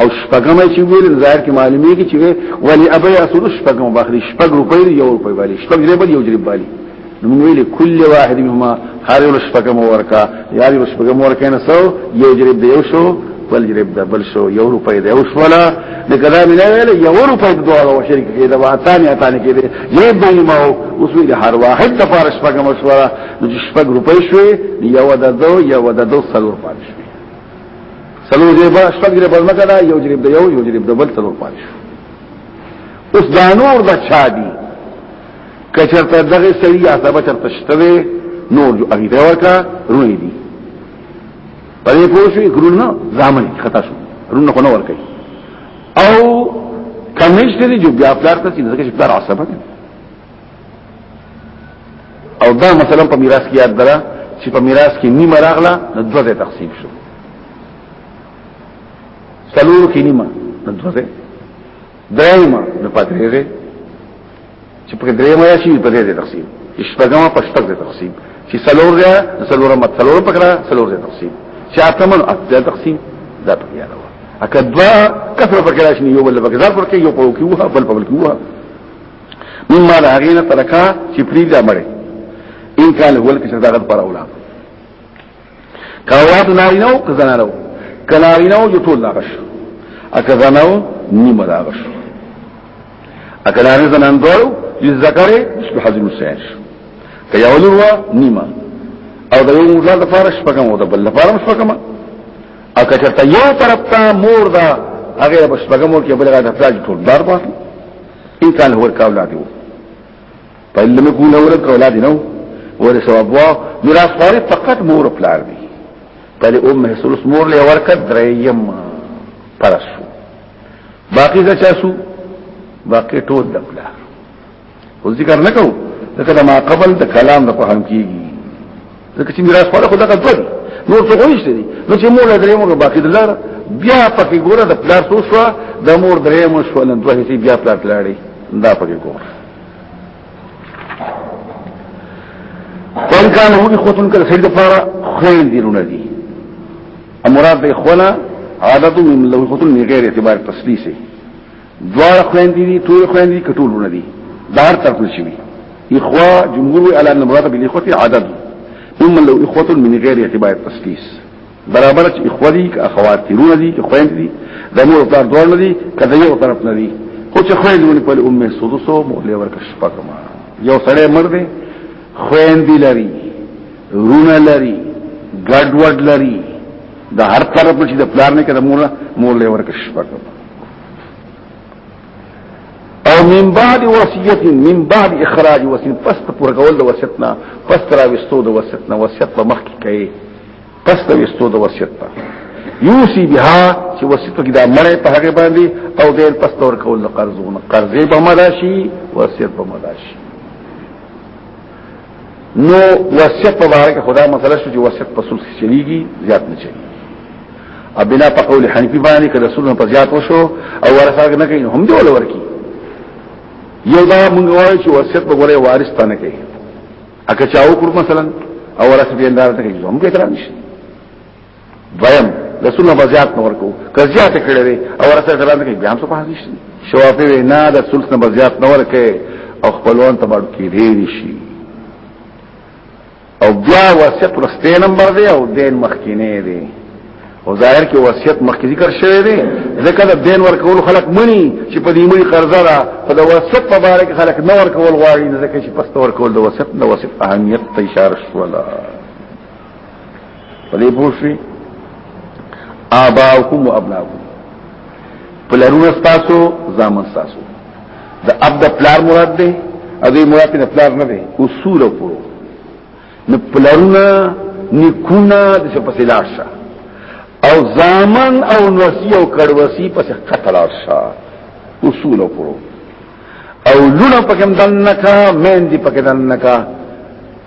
او شپږم چې ویل ظاهر کې معلومه کې چې ولی ابي اصل شپږم باخري شپږ روپۍ یو روپۍ والی شپږ جریب یو جریب والی نو ویل کل واحد منهما هر یو شپږم ورکا یا یو شپږم ورکا نه سو یو جریب دی یو شو بل جریب ده بل شو یو روپۍ دی یو شولا د کدا مې نه ویل یو روپۍ د دوه او شریک کې دا واتانی اتانی کې دی یو باندې ما اوس ویل هر واحد د فارش شپږم شولا نو شپږ روپۍ شوې یو د دو یو د دو سلور پاتې سلو جریبه شپږ جریبه ځمکه ده یو جریب د یو یو جریب د بل سلور پاتې شو اوس دا نور د چا دي کچرته دغه سړي یا سبا چرته شته نور جو هغه دی ورکا رونی دي پرې پوښي ګرونه ځامن خطا شو رونه خو نه ورکي او کمشته دي جو بیا پلار ته چې دغه پلار عصبه او دا مثلا په میراث کې یاد درا چې په میراث کې نیمه راغله نو دوه ځای تقسیم شو څلور کې نیمه نو دوه ځای درېمه نو په درې ځای چې په درېمه یا شي په دې ځای تقسیم شپږمه په شپږ ځای تقسیم چې څلور ځای څلورمه څلور پکړه څلور ځای تقسیم چې اتمن اته تقسیم دا په یاد وه اکه دوا کثر پکې راشي یو بل پکې ځار پکې یو په کې وه بل په بل کې وه مما دا غینه ترکا چې پری دا مړ ان کان هو الکه دا غد پر اولاد کاوات نارینو کزنارو کلارینو جو ټول لاغش اکه زناو نیمه لاغش اکه لارین زنان دوړو چې ذکرې شپه حضرت حسین که یو لور نیمه او د یو مولاد لپاره شپږم او د بل لپاره شپږم او که چرته یو طرف ته مور دا هغه بشپګمو کې بلګه د پلاج ټول دار پاتې ان كان هو الكاو لا ديو فإن لم يكن هو الكاو لا دينو ورث أبواه ميراث وارث فقط مور پلار دي پلی امه ثلث مور له ورکت دریم پرسو باقی ځا چاسو باقی ټول د پلار خو ذکر نکو دا ما قبل د کلام د فهم کیږي ځکه چې میراث خو دغه دوه دي نور څه کوي شي نو چې مور درې مور باقي دلاره بیا پکې ګوره د پلار څو شو د مور درې مور شو نن دوه هي بیا پلار لاړې دا پکې ګوره وان كان هو اخوتن کله سید فارا خیر دیرونه دي امراد اخوانا عادت من لو اخوتن غیر اعتبار تسلیسه دوار خويندې دي ټول خويندې کټول ونه دي دار تر کول شي اخوا جمهور على ان المراد بالاخوه عدد ثم لو اخوه من غير اعتبار التسليس برابر چې اخوه دي که اخوات دي رونه دي که خويندې دي د مور تر دوار نه دي کله یو طرف نه دي خو چې خويندې ونی په امه سدسو مولې ورکه شپه کما یو سړی مر دی خويندې لري رونه لري ګډوډ لري د هر طرف چې د پلان نه کړه مور مور لور کې شپه او من بعد وصیت من بعد اخراج وصیت پس ته پر کول د وصیت نه پس تر وستو د وصیت نه وصیت په مخ کې کوي پس ته وستو د وصیت نه یوسی بها چې وصیت کې دا مړې په هغه باندې او دیر پس تور کول د قرضونه قرضې په مداشي وصیت په مداشي نو وصیت په باره کې خدا مسله شو چې وصیت په سلس کې چلیږي زیات نه چلیږي او بنا په قول حنیفي باندې کله سلس په زیات وشو او ورثه نه کوي هم دی ول ورکی یو دا موږ وایو چې وصیت په ګوره وارث ته نه کوي اګه چاو کړو مثلا او ورثه به اندار ته کوي هم کې اعتراض نشته دویم لسونه بزیات نور کو کزیات کړي وي او ورته دلان کې بیا هم څه پاتې شي شوافي وینا د سلسله بزیات نور کې او خپلوان ته باندې کې دی شي او بیا وصیت رسته نمبر دی او دین مخکینه دی او ظاهر کې وصیت مخکې ذکر شوی دی ځکه د دین ورکول خلک مني چې په دې مړي قرضه را په د وصیت په اړه کې خلک نه ورکول غواړي ځکه چې پس ورکول د وصیت د وصیت اهمیت ته اشاره شوه پدې پوښي آباؤکم و ابناؤکم پلارون استاسو زامن استاسو دا اب دا پلار مراد دی او دی مراد نه پلار نه دی اصول او پرو نه پلارون نکونا د څه پسې لاړ شه او زامن او نسی او کړوسی پسې قتل لاړ شه اصول او پرو او لونه پکې دنکا مین دی پکې دنکا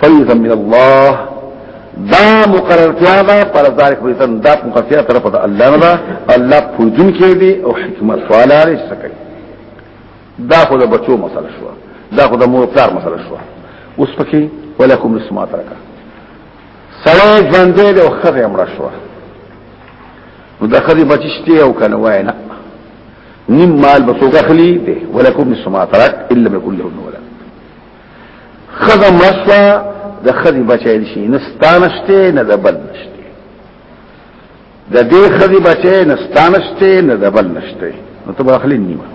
فیضا من الله دا مقررتیا دا پر ذالک بیتن دا مقررتیا طرف دا اللہ ندا اللہ پویدن کی دی او حکمت والا ریش سکی دا خود بچو مسئلہ شوا دا خود مور پلار مسئلہ شوا اس پکی ولکم نسما ترکا سواء جواندے دی او خد امرا شوا نو دا خد بچشتی او کنوائی نا نیم مال بسوک اخلی دی ولکم نسما ترک الا مکن لهم ولا خزه مرسوا د خزي بچایل شي نستانشته نه د بل نشته د دې خزي بچی نستانشته نه د بل نشته نو ته اخلي نیمه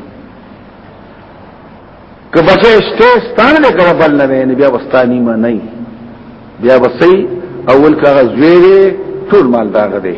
که بچی شته ستان نه کوي بل نه نه بیا وستانی ما نه بیا وسی اول کاغذ ویری ټول مال داغه دی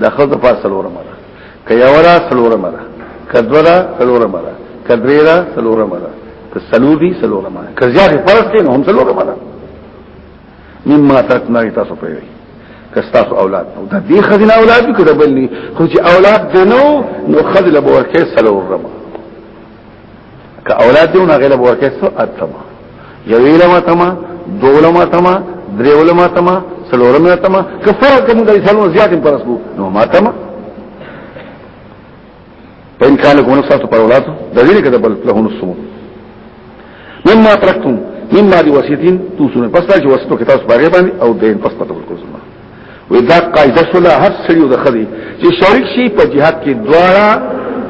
دا خو د پاسه لور مره ک یورا سلور مره ک دورا سلور مره ک دریرا سلور مره ک سلودی سلور مره ک زیات پرستین هم سلور مره مما ترکنا تاسو په وی کستاسو اولاد نو دا دی خزینه اولاد کې د بلني خو چې اولاد دنو نو خزله به ورکه سلور مره که اولاد دیو نه غلب ورکه سو اتما یو علم اتما دو علم اتما درې علم اتما څلور علم اتما که فرق کوم د انسانو زیات په رسو نو ما اتما په ان کان کوم ساتو پر اولاد د دې کده بل له نو سمو مما ترکتم مما دی وصیتین تو سونه پس دا چې وصیتو کې تاسو باغې باندې او دین پس پته ورکوم وې دا قاعده شوله هر سړي او د خدي چې شریک شي په جهاد کې دواړه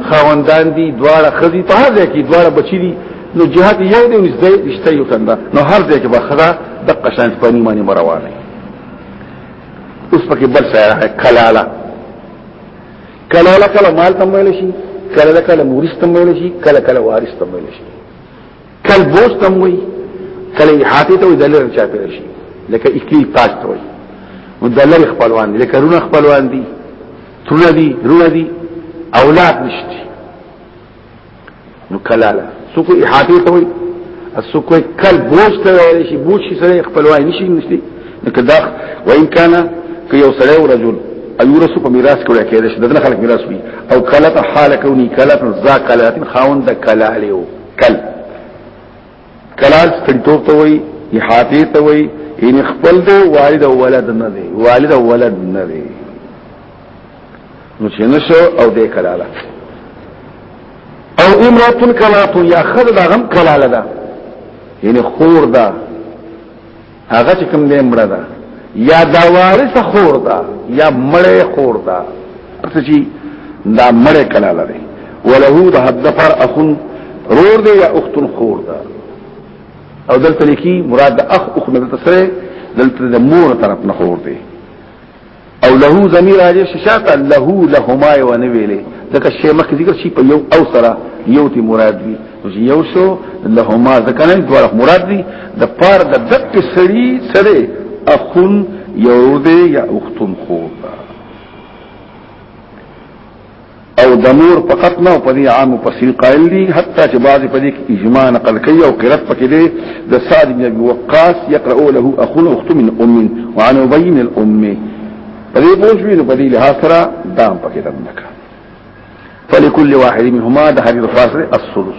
خواندان دي دواړه خدي په هر ځای کې دواړه بچي دي نو جهاد یو دی وځي رښتیا یو کنده نو هر ځای کې به خدا د قشان په نیمه مروانه اوس پکې بل څه راځي کلاله کلاله کله مال تم ویل شي کله کله مورث تم ویل شي کله کله وارث تم ویل شي کل بوست هم وي کله احاطه ته وي د لری چا پیل شي لکه اکلیل پاس ته وي نو د لری خپلوان دي لکه رونه خپلوان دي ترونه دي رونه دي اولاد نشته نو کلاله سوق احاطه ته وي السوق کل بوست ته وي شي بوت شي سره خپلوان نشي نشته لکه دا وان کان که یو سره او رجل ایورسو په میراث کې وړه کېدل چې دغه خلک میراث وي او کله ته حال کونی کله ته ذا کله خاوند کلاله کل کلاس پنټوب ته وای احاطه ته وای ان خپل دی والد او ولد نه دی والد او ولد نه دی نو چې نشو او دې کلاله او امراتن کلاتو یا خد دا غم کلاله ده یعنی خور ده هغه چې کوم دې مړه ده یا دا وارث خور ده یا مړې خور ده ارته چې دا مړې کله لري وله ده دفر اخن رور ده یا اخت خور ده او دلته لیکي مراد اخ اخ نه تسره دلته د مور طرف نه خور ده او له ضمیر راځي شاته له لهما یو نه ویلې ځکه شی مخکې ذکر شي په یو او سره یو تی مراد وي یو شو لهما ځکه نه دوه مراد دي د پار د دک سړي سره اخون یو دې یا اختن خو او د نور په ختمه او په دې عام پسې قائل دي حتی چې بعض په دې کې اجماع نقل کوي او قرات پکې دي د سعد بن ابي وقاص يقرأ له اخو اخت من ام وعن ابي من الام په دې بوجوي نو په دې له سره دام پکې دمنکه فلكل واحد منهما ده هذه الفاصله الثلث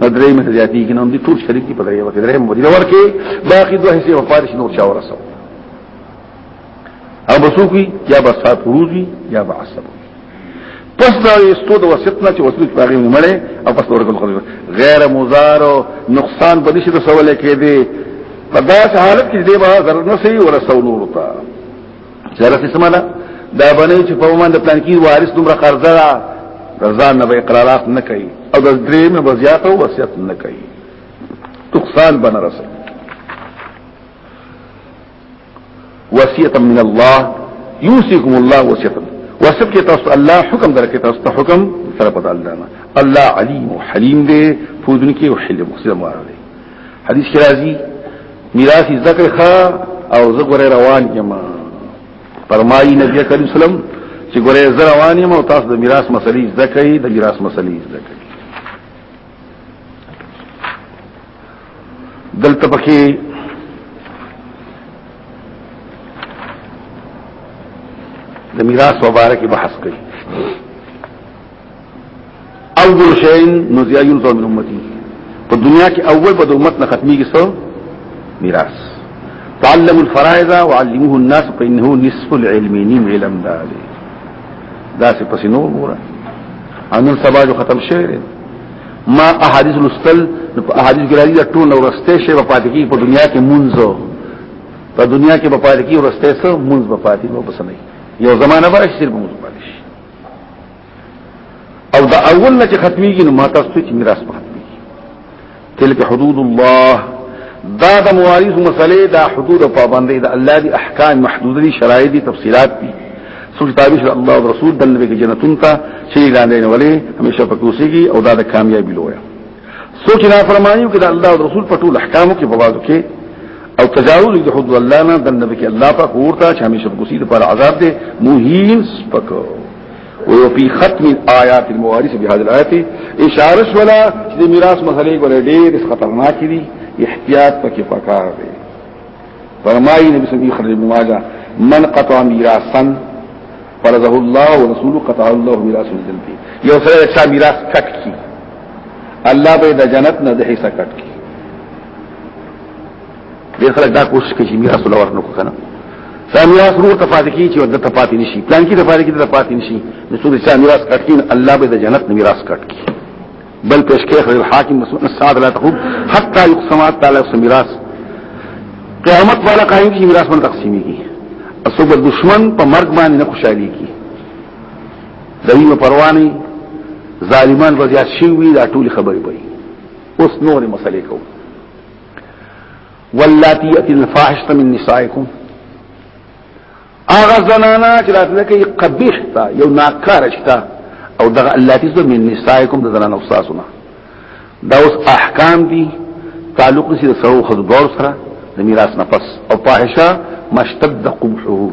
درې مې زیاتې کې نو دي ټول شریک دي په درې وخت درې مو دي ورکه باقي دوه حصے وفارش نور چا ورسو او بسو کی یا بسات روزی یا بعصب پس دا استو د وسطنا چې وسط په غیم مړې او پس ورکل خو غیر مضار نقصان په دې شي رسول کې دي په داس حالت کې دې به ضرر نه سي ورسول ورته سره څه معنا دا باندې چې په ومن د پلان کې وارث دومره قرضه را رضان نه به اقرارات نه کوي او د درې نه وضعیت او وصیت نه کوي تقصان بنا رسل وصیت من الله یوسیکم الله وصیت وصیت کې تاسو الله حکم درکې تاسو ته حکم سره په الله نه الله علیم حلیم دې فودن کې او حلم سره مارلې حدیث کې راځي میراث ذکر خا او زګور روان کما فرمایي نبی کریم سلام چې ګوره زه روان یم او تاسو د میراث مسلې ذکر د میراث مسلې ذکر دلته پکې د میراث مبارک بحث کوي اول شيء نزيا يونس من امتي په دنیا کې اول په امت نه ختميږي څو میراث تعلم الفرائض وعلموه الناس فانه نصف العلم نیم علم دا دی دا څه پس نو ګوره ان سبا جو ختم شوی ما احادیث لستل په احادیث کې راځي ټول ورسته شی په پاتې کې په دنیا کې منځو په دنیا کې په پاتې کې ورسته سو منځ په پاتې نو بس نه یو زمانہ به شي صرف منځ او دا اول نه چې ختميږي نو ما تاسو ته چې میراث پاتې تلک حدود الله دا د مواريث مسلې دا حدود او پابندۍ د الله دی احکام محدود دي شرایط دي تفصيلات دي سوچ تابع شو الله او رسول دلته کې جنتون ته شي لاندې ولې همیشه پکوسيږي او دا د کامیابی لویه څوک نه فرمایي چې الله او رسول په ټول احکامو کې بوازو کې او تجاوز د حدود الله نه د نبی کې الله په خور ته چې همیشه کوسي د پر عذاب دې مهین سپک او په ختم آیات الموارث به هذه الایات اشاره ولا چې میراث مسلې ګورې ډېر خطرناک دي احتیاط پکې پکار دی فرمایي نبی صلی الله علیه وسلم من قطع میراثا فرضه الله ورسوله قطع الله میراث الجنه یو سره چې میراث کټ کی الله به د جنت نه د حصہ کټ کی ډیر خلک دا کوشش کوي چې میراث ولور نه کوکنه سامیا سرور تفاتی کی چې د تفاتی نشي پلان کی تفاتی کی د تفاتی نشي نو څو د میراث کټ کی الله به د جنت میراث کټ کی بل پیش کې خیر حاکم مسعود الساعه لا تقوم حتى يقسم تعالی سمیراث قیامت والا قائم کی میراث باندې تقسیمي کی اسو په دشمن په مرګ باندې نه خوشالي کی دوی پرواني ظالمان وزیا شوی دا ټول خبرې وي اوس نور مسلې کو واللاتی اتل الفاحشه من نسائکم هغه زنانا چې راتله کوي قبیح تا یو ناکاره شتا او دغه الله تیز من نسائکم د زنانا استادونه دا اوس احکام دي تعلق نسی د سرو خود دور سره د میراث نه پس او فاحشه مشتد قبحه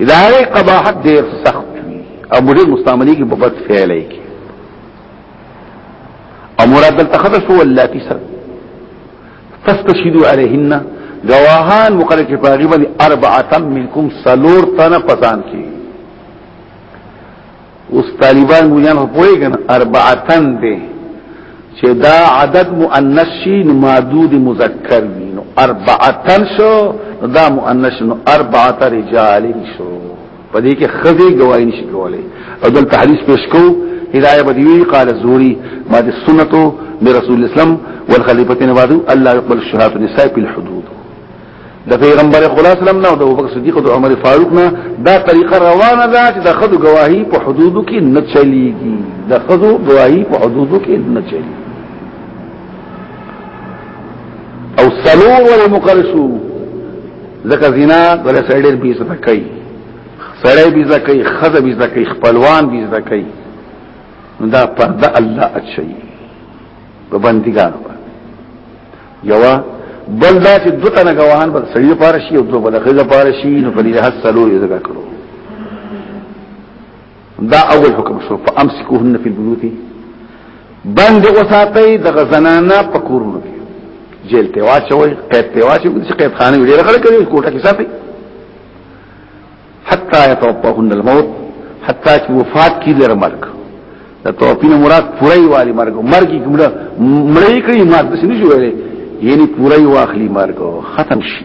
اذا هغه قباحت ډیر سخت وي او موږ مستعملي کې په بد فعل کې او مراد دلته خبر شو الله تیز فاستشهدوا عليهن گواهان مقرر کې پاغي باندې اربعه منکم سلور تنه پسان کې اوس طالبان مولان په پوي کنه اربعه تن دي چې دا عدد مؤنث شي معدود مذکر دي نو اربعه تن شو دا مؤنث نو اربعه رجال شو په دې کې خزه گواہی نشي کولای او دل تحدیث پیش کو هدايه بدیوی قال الزهري ما دي سنتو لرسول الاسلام والخليفتين بعد الله يقبل الشهادة النساء في الحدود د پیغمبر خدا سلام نه او د ابوبکر صدیق او عمر فاروق نه دا طریقه روانه ده چې د خدو گواہی په حدودو کې نه چلیږي د خدو گواہی په حدودو کې نه چلیږي او سلو ولا مقرشو ځکه زنا ولې سړی ډېر بي عزت کوي سړی بي عزت کوي خزه بي عزت کوي خپلوان بي عزت کوي نو دا پرده الله اچي په بندګانو باندې یو بل دا چې دوته نه غواهان بل سړی لپاره شي او دوه بل خزه لپاره شي نو په دې حسلو یې ځکه کړو دا اول حکم شو فامسكوهن في البيوت باندې وساتي د غزنانا په کورونو کې جیل ته واچوي قید ته واچوي چې قید خانه ویل غړ کوي کوټه کې ساتي حتا يتوفاهن الموت حتا چې وفات کی لر مرګ د توفین مراد پوری والی مرګ مرګ کی مړ مړی کوي مرګ څه نشي ویلې یعنی پوری واخلي مرګ ختم شي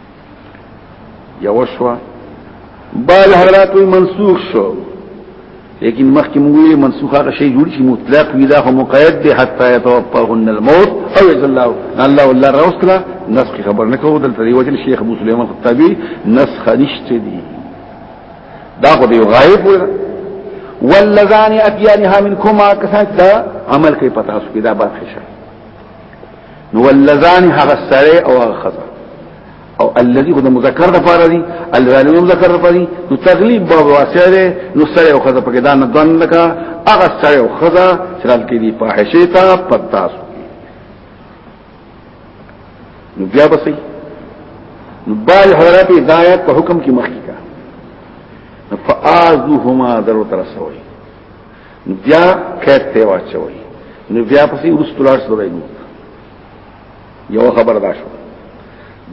یو شوا بعض حضرات وی منسوخ شو لیکن مخکې موږ ویلي منسوخ هغه شی جوړ شي مطلق وی دا خو مقید دی حتی يتوفاهن الموت او اذا الله الله والله راوستلا نسخ خبر نه کوو دلته دی وجه شیخ ابو سليمان خطابي نسخ نشته دی دا خو دی غایب ولا واللذان اتيانها منكما کسان دا عمل کوي پتا اوس کې دا برخه شي نو ولذان هغه سره او هغه خزه او الذي هو مذکر د پاره دي الذي مذکر د پاره دي نو تغلیب به واسع ده نو سره او خزه پکې دا نه دن لکه هغه سره او خزه چې رال کې دي فاحشه تا پتاس نو بیا به سي نو باج حضرات هدایت په حکم کې مخکې کا فآذوهما درو ترسوي بیا کیس ته واچوي نو بیا پسې ورستلار سره نو یو خبر دا شو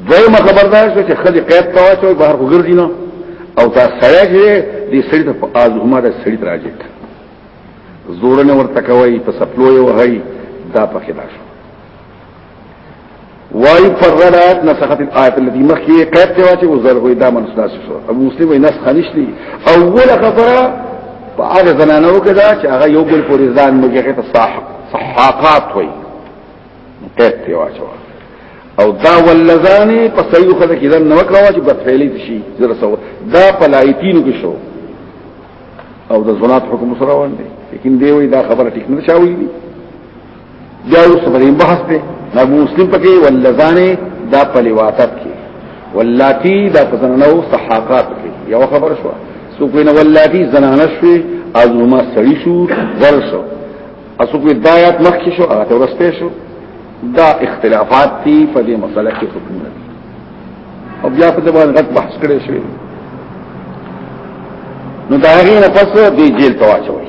دویمه خبر دا شو چې خځه قید ته واچوي بهر وګرځي نو او تا سړی چې دې سړی ته از عمر سړی راځي زور نه ورته کوي په سپلو یو هي دا پکې دا شو وای پر رات نسخت الایت التي مخی قید ته واچي وزر وې دا من سلاس شو ابو مسلم وې نسخ نشلی اوله خبره په هغه زنانو کې دا چې هغه یو بل پورې ځان مګه ته صح صحاقات وې قید ته واچو او دا ولذانی په صحیح خبره کې ځان نو کړو چې بدفعلی شي زره سو دا پلایتینو کې شو او د زنات حکم سره وړاندې لیکن دی وې دا خبره ټیک نه شاوې دي بیا اوس په دې بحث دی دا مسلم پکې ولذانه دا په لواتت کې ولاتی دا په زنانو صحاقات کې یو خبر شو سو کوینه ولاتی زنانه شوي ازما سړی شو ور شو اسو کوی دایات مخ کې شو هغه ورسته شو دا اختلافات دي په دې مسله کې حکم نه او بیا په دې باندې غټ بحث کړی شوی نو دا هغه نه پس دې جیل تواچوي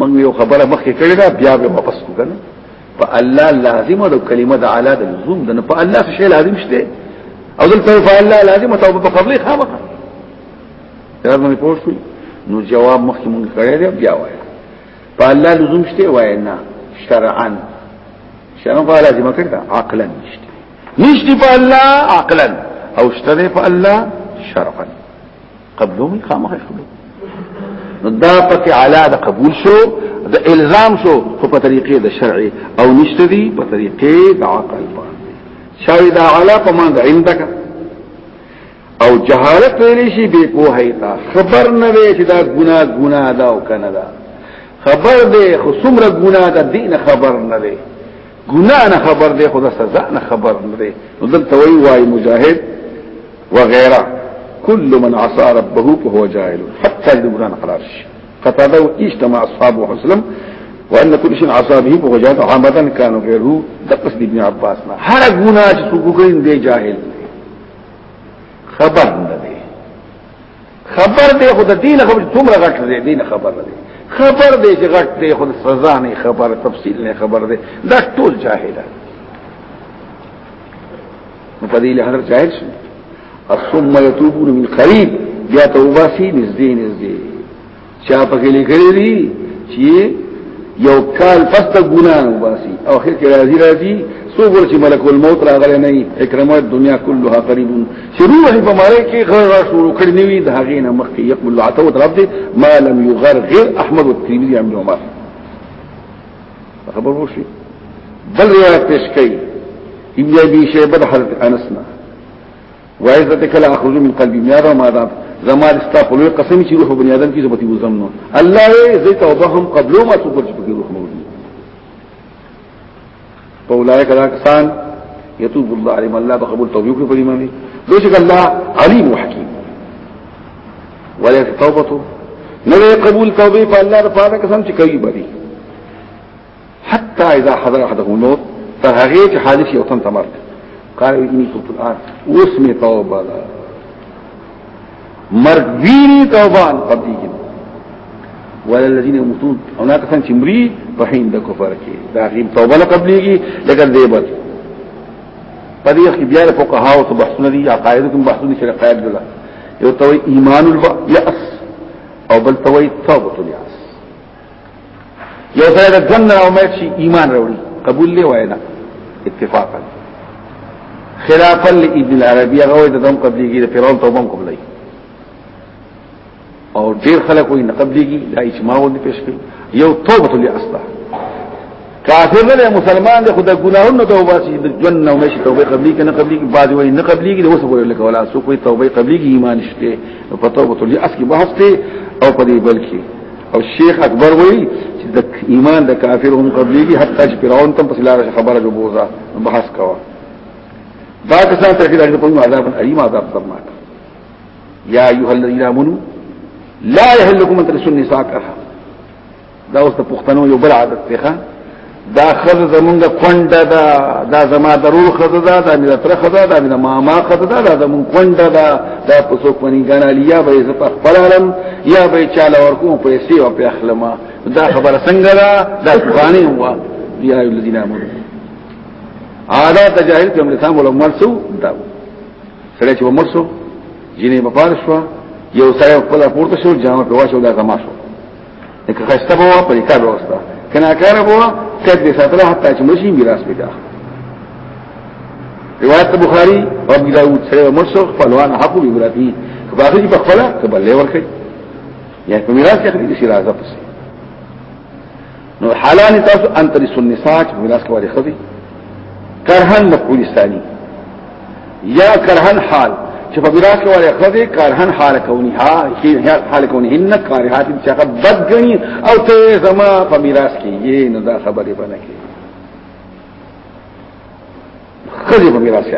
من یو خبره مخکې کړی دا بیا به واپس وکړم په الله لازم او کلمه د اعلی د لزوم د په الله څه شی لازم شته او دلته په الله لازم او په قبلې خامخا دا مې پوښتنه نو جواب مخکې مونږ کړی دی بیا وایي په الله لزوم شته وای نه شرعا شرعا په لازم کړی دا عقلا نشته نشته په الله عقلا او شته په الله شرعا قبلوي خامخ شو نو دا پکې علا د قبول شو د الزام شو خو په طریقې د شرع او نشته دي په طریقې د عقل باندې شاید علا په مان د عندك او جهالت ویلې شي به پوهه تا خبر نه وي چې دا ګناه ګناه دا او کنه دا خبر دې خو څومره ګناه ده دین خبر نه وي ګناه نه خبر دی خو د سزا نه خبر نه دی نو دلته وی وای مجاهد وغيرها كل من عصى ربه فهو جاهل حتى يدبران خلاص قتادو اجتماع اصحاب وسلم وان كل شيء عصى به فهو جاهل عمدا كان غيره دقس ابن عباس نه هر ګناه چې کوګین دی جاهل خبر نه خبر دی خو د دین خبر څومره غټ دی دین خبر دی خبر دی چې غټ دی خو سزا نه خبر تفصیل نه خبر دی دا ټول جاهل نو په دې له هر جاهل شي ثم يتوبون من قريب بیا توبه سي نږدې نږدې چا پکې لیکلي دي چې یو کال پس ته ګناه وباسي او خیر کې راځي راځي سو ګور چې ملک الموت راغلی نه اکرامات دنیا كلها قریب چې روح په ماره کې غر را شروع کړی نیوي د هغه نه مخکې يقبل عتو رب دې ما لم يغرغر احمد والترمذي عن عمر خبر وو شي بل روایت پیش کړي ابن ابي شيبه حضرت انس نه وایزت کلا اخرج من قلبی میارا ما دا زما استا په لوی قسم چې روح بنی آدم کې زبتی وزم نو الله یې زي توبه هم قبلو ما څو پرچ پکې روح موجود په اولای کلا کسان یتوب الله علیهم الله بقبول توبه کوي په ایمان دي دوی الله علیم وحکیم ولا توبته نو قبول توبه په الله لپاره کسان چې کوي بری حتى اذا حضر احدهم الموت تر هغه چې حادث یو تن تمر قال اني كنت الان واسمي توبه مرګ ویری توبان قبدیږي ولا الذين يموتون هناك كان چې مري په هند کفر کې دا غیم توبه قبليږي لکه دیبت په دې کې بیا په قها او بحثونه دي عقاید کوم بحثونه چې قائد دي یو توي ایمان البا یاس او بل توي توبه الیا یو سره د ژوند نه امید شي ایمان راوړي قبول دی وای نه اتفاقا خلافا لابن العربی هغه د دم قبليږي د فرعون توبه هم قبلای او ډیر خلک وي نه قبليږي دا اجماع ونه پیش کوي یو توبه لري اصله کافر نه دی مسلمان دی خو د ګناهونو توبه شي د ژوند نه مشي توبه قبلي کنه قبلي کې بعض وایي نه قبلي کې اوس وایي لکه ولا سو کوئی توبه قبلي کې ایمان شته په توبه ته لري اصلي بحث ته او په دې بل کې او شیخ اکبر وایي چې د ایمان د کافر هم قبلي کې حتی چې فرعون تم پس لاره خبره جو بوزا بحث کوا دا کسان ته کې راځي په موږ عذاب الیم عذاب سماک یا ایه الذین آمنو لا یحلکم ان ترسل نساء کرها دا اوس د پښتنو یو بل عادت دی ښا دا خزه زمونږ کونډه ده دا زما ضرور خزه ده دا مې تر خزه ده مې ماما خزه ده دا زمونږ کونډه ده دا په څوک باندې غنا لیا به زه په خپل عالم یا به چاله ورکو پیسې او په اخلمه دا خبره څنګه ده دا قرآني هو یا الذين امنوا عادت جاهل کوم لسان ولا مرسو دا سره چې مرسو جنې په پارشوا یو سره په پورته شو جامه په واشو دا زما شو لکه خسته بو په کار وستا کنا کار بو کد دې ساتره حتی چې مشي میراث پیدا روایت بخاری او ابو داود سره مرسو خپلوان حق به براتی باغی په خپل قبل له ورکه یا په میراث کې دې شي راځه پس نو حلال تاسو ان ترسو النساء میراث کوي خدي کرهن مفعول ثاني یا کرهن حال چې په میراث کې وایي خدای کرهن حال کونی ها هي حال کونی ان کارهات چې هغه بد غني او ته زما په میراث کې یې نه دا خبره بنه کې خدای په میراث کې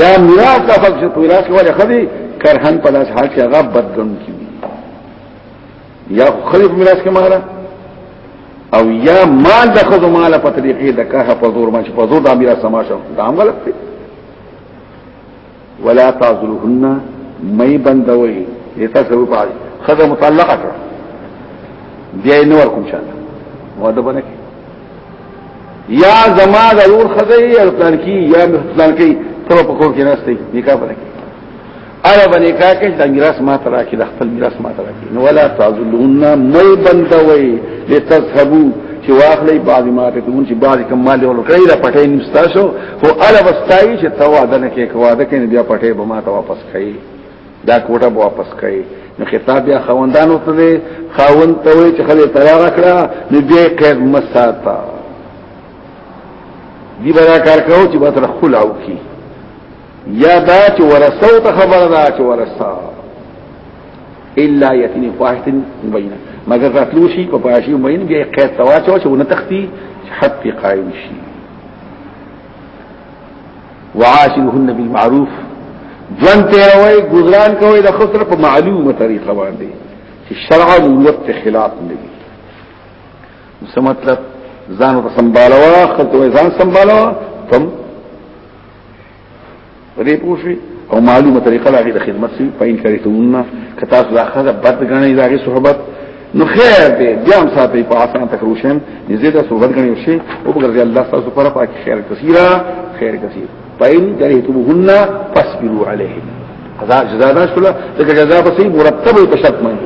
یا میراث د فقط په میراث کې وایي خدای کرهن په داس حال کې هغه بد غني یا خلیف میراث کې مهره او یا مال د خزو مال په طریقې د کاه په زور باندې په زور د میراث سما شو دا هم غلط دی ولا تعذلهن مې بندوي دته سبب پاج خزه متعلقه کړ دی نو ورکوم شاله واده باندې یا زما د لور خزه یا پلان کی یا پلان کی ته په کور کې نهسته نکاح باندې الا بني کاکه د میراث ما ترا کې د خپل میراث ما ترا کې نو ولا تعذلون مې بندوي لتذهبوا چې واخلې بعضی ما ته کوم چې بعضی کم مال ول کړی دا پټې نیم تاسو هو الا واستای چې تو وعده نه کې وعده کین بیا پټې به ما ته واپس کړي دا کوټه به واپس کړي نو خطاب بیا خوندانو ته دی خاون ته وی چې خلې تیار کړه نو بیا قید مساتا دی برا کار کاو چې به تر خلاو کی یا دا چې ورثو ته خبر دا چې ورثا الا یتین فاحت مبینه مگر راتلو شي په پاشي مبین بیا قید تواچو چې ونه تختی حد قائم شي وعاشرهن بالمعروف ځان تیروي گزاران کوي د خسر په معلومه طریقه باندې چې شرع نوت خلاف نه وي څه مطلب ځان ته سمبالوا خپل ځان سمبالوا تم دې پوښي او معلومه طریقه لا غي د خدمت سي پاین کړی ته ونه کتا ځا خزه بد غنی دا غي صحبت نو خیر دې جام ساتي په آسان تک روشن نږدې ته صحبت غنی شي او بغیر الله تاسو پر پاک خیر کثیره خیر کثیر پاین کړی ته ونه فسبروا عليه قضا جزاء دا شولا دغه جزاء به سي مرتب او تشت منه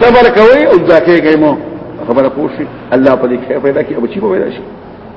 صبر کوي او ځکه کوي مو خبره پوښي الله په دې خیر پیدا کی او چی پیدا شي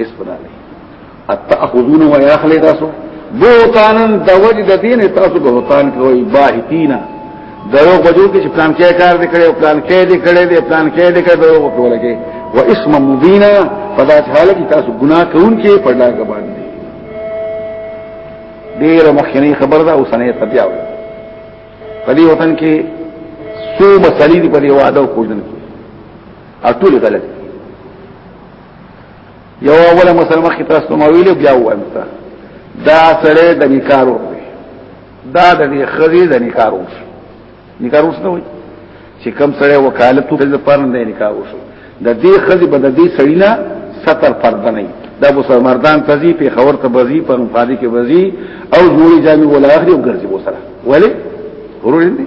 اس پر علی اتاخذون و یاخلی تاسو بوتانن د وجه د دین تاسو بوتان کوي باهتینا درو بجو کې چې پلان کې کار دې کړو پلان کې دې کړې دې پلان کې دې کړې درو په لګي و اسم مبینا پدا چې حالت تاسو ګناه کوونکې پړلا غبان دي ډیر مخکنی خبر ده او سنې تبیا و په دې وطن کې سو مسلې دې په دې وعده او کوجن کې اټول غلط یو اوله مسله مخکې تاسو ما ویلې بیا وایم تا دا سره د نکارو دا د دې خري د نکارو نکارو څه وایي چې کم سره وکالت ته ځپار نه نکارو شو د دې خري بد دې سړی نه ستر پرد نه دا بو سر مردان تزي په خبر ته بزي په مفادي کې بزي او جوړي جامي ولا اخري او ګرځي بو سره ولی ورور دې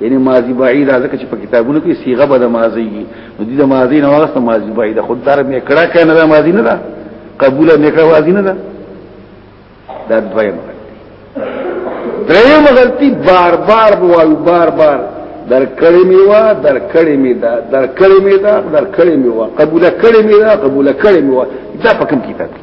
یعنی ماضی بعید ځکه چې په کتابونو کې صيغه به د ماضی وي نو دي د ماضی نه واسطه ماضی بعید خود دار مې کړه کنه د ماضی نه ده قبول مې کړه ماضی نه ده دا دویم دریم غلطی بار بار بوایو بار بار در کړی می وا در کړی می دا در کړی می دا در کړی می وا قبول کړی می دا قبول کړی می وا دا په کوم کتاب کې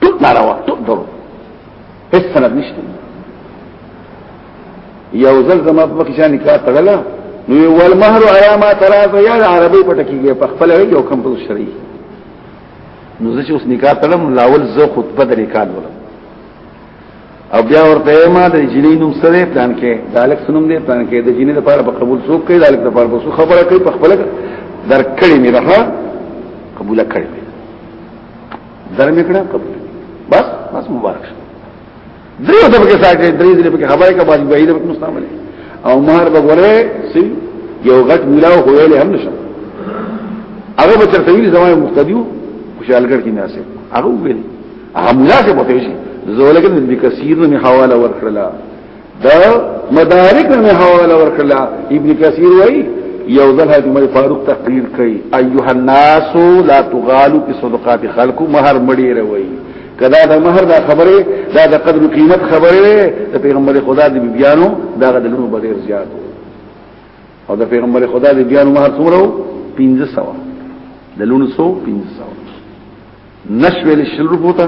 ټول ناروا ټول درو هیڅ سند نشته یو ځل زما په کې شان نکاح تړله نو ول مہر آیا ما تراز یا عربی پټ کیږي په خپل یو کم په شرعي نو زه چې اوس نکاح تړم لاول زه خطبه د نکاح ولم او بیا ورته ما د جنې نوم سره پلان کې دالک سنوم دې پلان کې د جنې لپاره په قبول څوک کې دالک لپاره په څو خبره کوي په خپل در کړی مې راه قبول کړی در مې کړه قبول بس بس مبارک شه دریو دغه کې ساته درې دې په خبره کې باندې وایي د مستعمل او مہر بغوره سي یو غټ ملاو خو ویلې هم نشه هغه به تر تویل زمای مقتدیو خوشالګر کې ناسه هغه ویلې حمزه سے بوتوی شي زولګن ابن کثیر نه حواله ورکړلا دا مدارک نه حواله ورکړلا ابن کثیر وای یو ځل حضرت عمر فاروق تقریر کوي ایها الناس لا تغالوا في صدقات خلق مہر مړی روي کدا دا مہر دا خبره دا د قدر قیمت خبره د پیغمبر خدا د بیانو دا د لونو بدیر زیات او د پیغمبر خدا د بیانو مہر څومره 1500 د لونو 1500 نش ویل شل روپو ته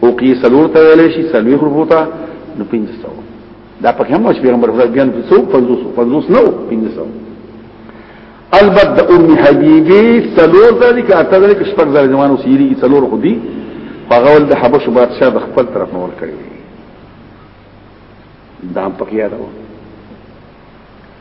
او کی سلور ته ویل شي سلوي روپو ته نو 500 دا پکې هم چې پیغمبر خدای بیان په 150 50 نو 500 البته د ام حبیبه سلور ځلې کا ته ځلې کې شپږ ځلې زمانو سیری سلور خو دي هغه د حبشو بادشاہ د خپل طرف نور کړی دا پکې یادو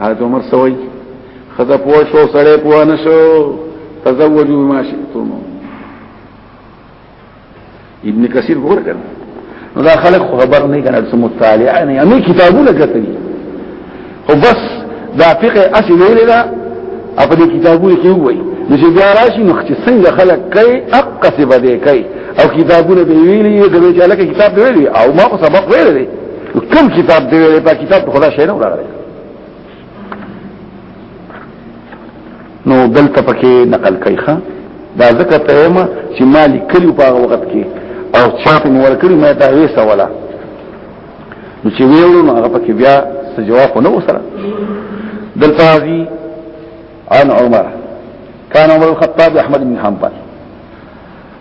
حضرت عمر سوي خزه پوه شو سړی پوه نشو تزوجو ما شئتم ابن کثیر ګور کړ نو دا خلک خبر نه کنه سم مطالعه نه امي کتابونه کتني او بس دا فقه اسی ویل دا په دې کتابونو کې وایي نو چې بیا راشي نو چې څنګه خلک کوي حق کسب دې کوي او کتابونه به ویلي د ویل چې لکه کتاب ویلي او ما خو سبق ویلي کوم کتاب دی ویلې په کتاب ته خدا شعر ولاړ نو دلته پکې نقل کوي ښا دا ذکر ته ما چې مالک کلی په هغه وخت کې او چاپ مور کړی ما دا وې سواله نو چې ویلو نو هغه پکې بیا څه جواب نه وسره دلته دی عن عمر كان عمر الخطاب احمد بن حنبل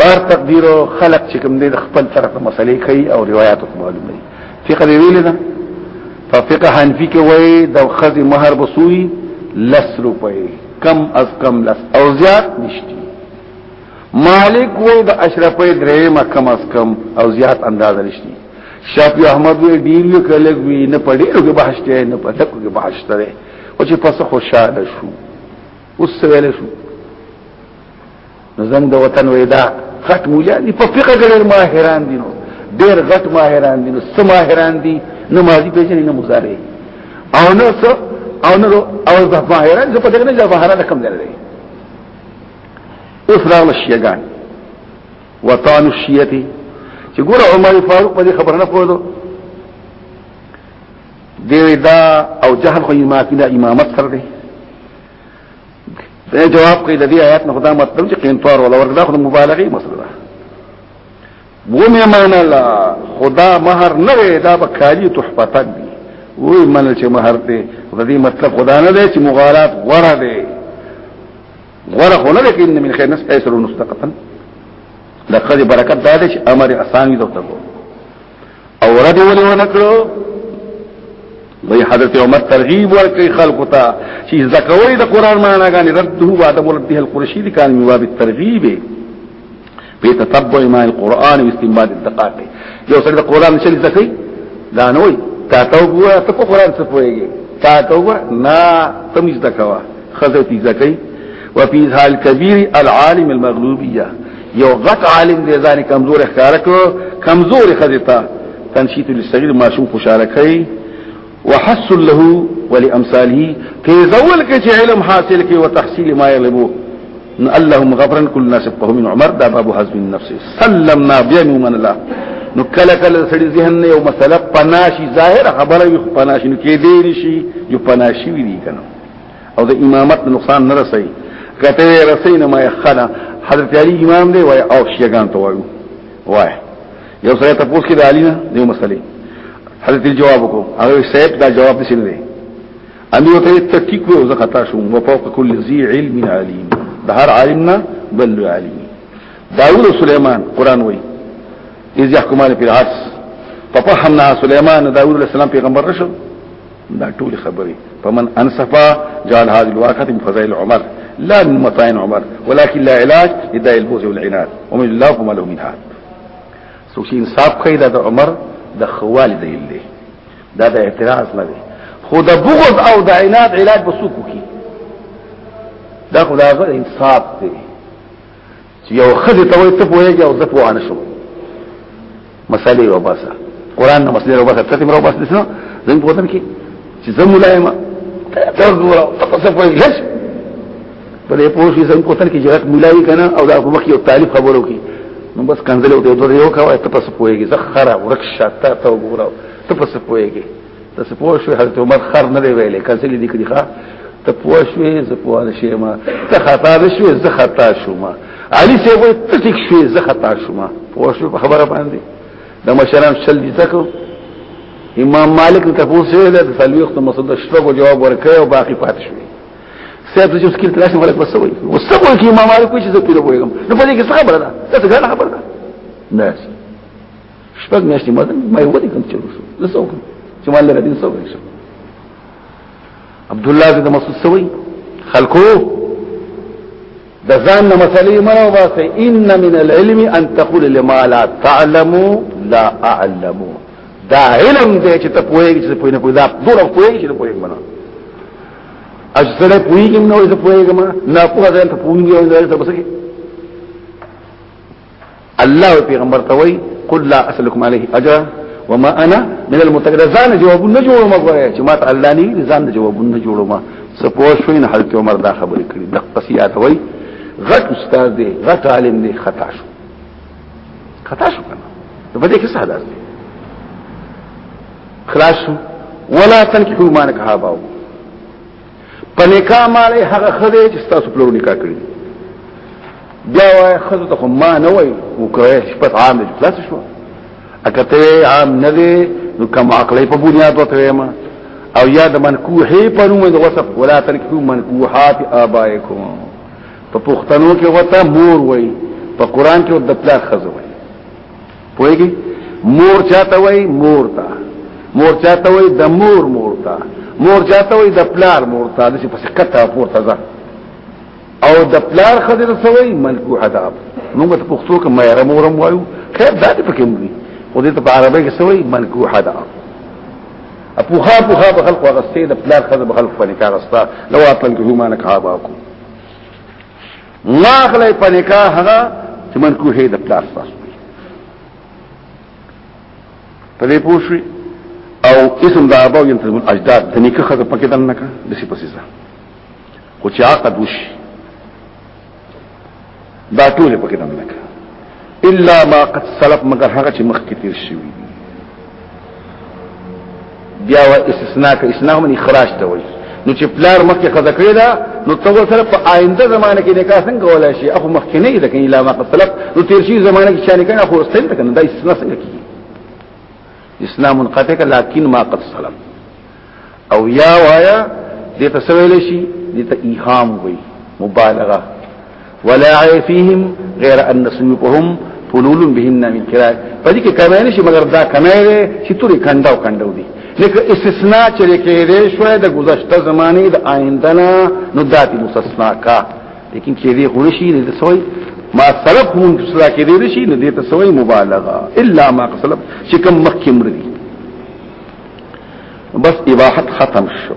بار تقدیر او خلق چې کوم دې خپل طرف مسلې کوي او روایت معلوم دي فقه دی ویل نه فقه حنفی کې وای د خذ مہر بسوی لس روپے کم از کم لس او زیات نشتی مالک وای د اشرفې درېما کم از کم او زیات انداز نشتی شافعی احمد وی ډیر یو کله وی نه پړې او کې بحث ته نه پټکو کې بحث ته او چې پس خوشاله شو اوس څه ویل شو زنګ د وطن وېدا غټ مولا دي په فقه کې ډېر ماهران دي نو ډېر غټ ماهران دي نو سم ماهران دي نه ماضي پیژنې نه مضارع او نو څه او نو او د ماهران څه په دې نه ځه ماهران کم نه لري اوس راغله شيغان وطن الشيعه چې ګور عمر فاروق په دې خبره نه پوهدو دی دا او جهل خو امامت نه امامت سره دی دا جواب کوي د دې آیات نه خدای مطلب چې قینطار ولا ورګه خو مبالغه مسله ده ومه معنا لا خدا مہر نه دا به کالی تحفه تک دی وې منل چې مہر ته د دې مطلب خدا نه دی چې مغالات غره دی غره خو نه دی کې من خیر نس ایسر مستقطن لقد برکت دا دی چې امر اسان دي دوته او رد ولې ونکړو وی حضرت عمر ترغیب ورکړي خلکو ته چې زکوي د قران معنا غاني رد هو بعد ولده القرشي دي کان جواب الترغیب په تتبع ما القران واستنباط الدقائق یو سره د قران چې زکوي دا نه وي تا ته وګوره ته په قران څه پوهیږي تا ته وګوره نه تمیز دکوا خزه تی زکوي وفي ذال کبیر العالم المغلوبیه یو غټ عالم دې ځان کمزور ښکار کړو کمزور خدتا تنشیت للصغیر ماشوم خوشاله کوي وحس له ولامثاله في زول کې چې علم حاصل کې او تحصیل ما يلبو اللهم غفرا كل الناس په من عمر دا باب حزم النفس سلمنا بهم من الله نو کله کله سړي ذهن نه یو مسله پناشي ظاهر خبره وي پناشي نو کې دی نشي جو پناشي وي کنه او د امامت نقصان نه رسي کته رسي نه ما خلا حضرت علي امام دی وای او شيغان ته وایو وای یو سره ته پوښتنه د علي نه دیو مسلې حضرت جواب کو هغه صاحب دا جواب نشي نه امي وته تکیک وو زه خطا شوم وفوق كل ذي علم عليم ده هر عالمنا بل عليم داوود سليمان قران وای اذ يحكمان في العرس ففهمنا سليمان داوود عليه السلام پیغمبر رسول دا ټول خبري فمن انصفا جعل هذه الواقعه من فضائل عمر لا من مطاين عمر ولكن لا علاج لداء البوز والعناد ومن الله فما له من هاد سو چې انصاف کوي دا د عمر د خوال دی دی دا د اعتراض نه دی خو د بغض او د عناد علاج بسوکو کی دا خو دا انصاف دی چې یو خدي ته وي ته پوهیږي او زه پوه نه شم مسالې وباسه قران نه مسلې وباسه ته تمره وباسه نو زنګ پوهتم کې چې زه ملایمه ته ګوره تاسو په هیڅ په دې پوه شي زنګ پوهتل کې جرأت ملایي کنه او دا په مخ یو طالب خبرو کې نو بس کنځلې او دې دوه یو کاوه ته پس پوهیږي زه خره ورک شاته ته وګوره ته پس پوهیږي ته څه پوه شوې حضرت عمر خر نه دی ویلې کله دې کړي ښا ته پوه شوې زه پوه نه شوم ته خطا نه شوې زه خطا شوم علي سه وې ته ټیک شوې زه خطا شوم پوه شوې په خبره باندې د مشران شل دي تکو امام مالک ته پوه شوې د سلوي وخت مصدق شپږو جواب ورکړ او باقي پات شوې سید چې اوس کې تلاشي ملک بس وي وسبو کې امام مالک چې زه پیره وېږم نو په دې کې څه خبره ده څه ګڼه خبره ده نه شپږ میاشتې مده ما یو دې کوم چې وشو زه څوک چې مال لري څوک شو عبد الله بن مسعود سوي خلکو د ځان نه مسلې مړه واسه ان من العلم ان تقول لما لا تعلم لا اعلم دا علم دې چې ته پوهیږي چې پوهینه کوی دا دوره پوهیږي چې پوهیږي منه اجزره پوهیږي نو زه پوهیږم نه پوهه ځان ته پوهیږي او زه ته بسکه الله پیغمبر ته وای قل لا اسلکم علیه اجر وما انا من المتقدر ځان جواب نه جوړو ما غواړي چې ما ته الله نه ځان جواب نه جوړو ما سپوږ شوین حضرت عمر دا خبرې کړې د قصيات وای غټ استاد دی غټ عالم دی خطا شو خطا شو کنه په دې کې څه حالات دي خلاص ولا تنكحوا ما نكحوا په نکاح مالې هغه خدای چې تاسو په لور نکاح کړی بیا وای خزه ته ما نه وای او کوي شپه عام دي خلاص شو اګه ته عام نه دي نو کوم عقلې په بنیاد وته ما او یاد منکوحې په نوم د وصف ولا تنکو منکوحات ابائکم په پښتنو کې وته مور وای په قران کې د پلا خزه وای پوهیږي مور چاته وای مور تا مور چاته وای د مور مور تا مور چاته وای د پلار مور تا د څه پس کته پور تا ځه او د پلار خدای رسوي ملکو عذاب موږ ته پښتو کې مې رمورم وایو خیر دا دې پکې موږي او دې ته په عربی کې سوي ملکو عذاب اپو خا په خا په خلق واغستې د پلار خدای په خلق باندې کاغستا لو اطلن کې هما نه کها باکو واغلی په نکاح هغه چې منکوح د پلار تاسو په دې پوښوي او اسم د اباو ینتظر الاجداد د نکاح خزه پکې دن نکا د سی پسې ځه خو چې عقد وشي دا ټول پکې دن نکا الا ما قد سلف مگر هغه چې مخکې تیر شوی بیا و استثناء ک اسنا هم اخراج ته وایي نو چې پلار مخکې خزه کړی دا نو تو سره په آینده زمانه کې نکاح څنګه ولای شي اخو مخکې نه ده کین الا ما قد سلف نو تیر شي زمانه کې شانه کنه خو استل کنه دا استثناء څنګه کی اسلام منقطع لكن ما قد سلف او یا وایا دې ته سویل شي دې ته ایهام وي مبالغه ولا عیفهم غیر ان سوقهم فلول بهن من کرای پدې کې کمه نشي مگر دا کمه ده چې تورې کنداو کنداو دي لکه استثناء چې کې دې شوې د گذشته زمانه د آینده نه نو داتې مستثنا کا لیکن چې دې غونشي دې سوې ما سلف مون سره کې دې شي نو دې ته سوې مبالغه الا ما قسلف چې کوم مخکې مردي بس اباحت ختم شو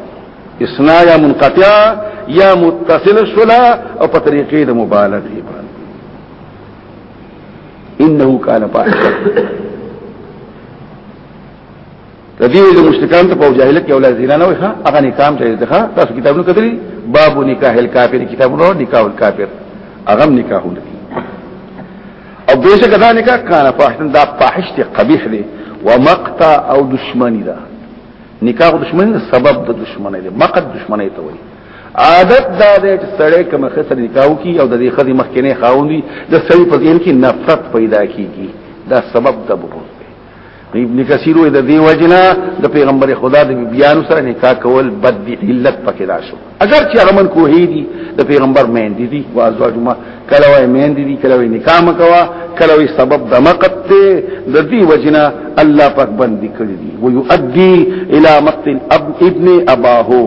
اسنا یا منقطع یا متصل شلا او په طریقې د مبالغه باندې انه کان فاحشا د دې د مشرکان ته په جاهلیت کې اولاد زینا نه وي ها هغه نکام ته ځخه تاسو کتابونو کتلی باب نکاح الکافر کتابونو نکاح الکافر هغه نکاحونه او بیشک دا نکاح کان فاحشن دا فاحش دی قبیح دی ومقتا او دشمنی دا نکاح دشمنی دا سبب دا دشمنی دی مقت دشمنی ته وایي عادت دا دی چې سړی کوم خسر نکاح کی او د دې خدي مخکنه خاوندي د سړی په ذهن کې نفرت پیدا کیږي دا سبب د بغض ابن کثیر وې د دې وجنا د پیغمبر خدا د بیان سره نکاح کول بد دی علت پکې دا شو اگر چې هغه من کوهی دي د پیغمبر مین دي دي وازواج ما کله وای مین دي دي کله وای نکاح مکوا کله وای سبب د مقت ته د دې وجنا الله پاک باندې کړی دي ويؤدي الى مقت ابن اباهو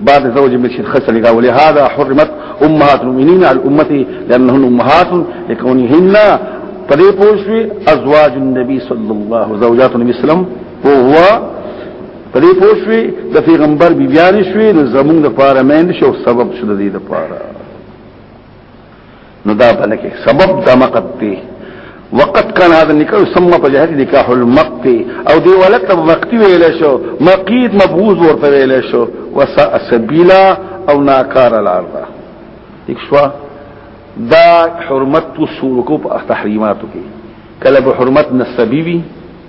بعد زوج من شيخ خسل قال ولهذا حرمت امهات المؤمنين على امتي لانهن امهات لكونهن فدې پوښوي ازواج النبي صلى الله زوجات النبي صلى الله عليه وسلم وهو فدې پوښوي د پیغمبر بیان شوي نو زمونږ لپاره مین شو سبب شو د دې لپاره نو دا بلکه سبب د مقت دی وقت کان هذا نکاح سم په جهاد نکاح المقت او دی ولته وقت ویل شو مقید مبوز ورته ویل شو وسا سبیلا او ناکار الارض دښوا دا حرمت وصول کو په تحریماتو کې کله به حرمت نسبی وی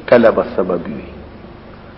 کله به سببی وی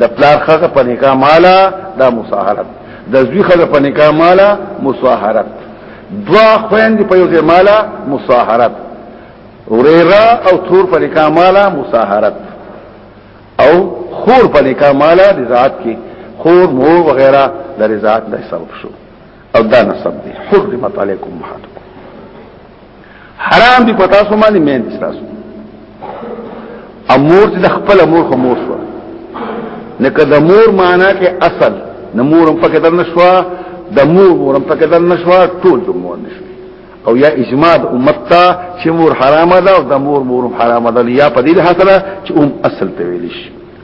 د پلار خزه په نکاح مالا دا مصاحرت د زوی خزه په نکاح مالا مصاحرت دوا خويند په یو ځای مالا مصاحرت وريرا او تور په نکاح مالا مصاحرت او خور په نکاح مالا رضاعت کې خور مور وغیرہ د رضاعت د سبب شو او دا نسب دی حرمت علیکم محاتکم حرام دی پتا سو مانی مین تاسو امور ته خپل امور خو مور شو نه کده مور معنا کې اصل نه مور په کې در نشوا د مور مور په کې در نشوا ټول د مور نشوا او یا اجماع د امت ته چې مور حرامه ده او د مور مور حرامه ده یا په دې حاصله چې ام اصل ته ویل شي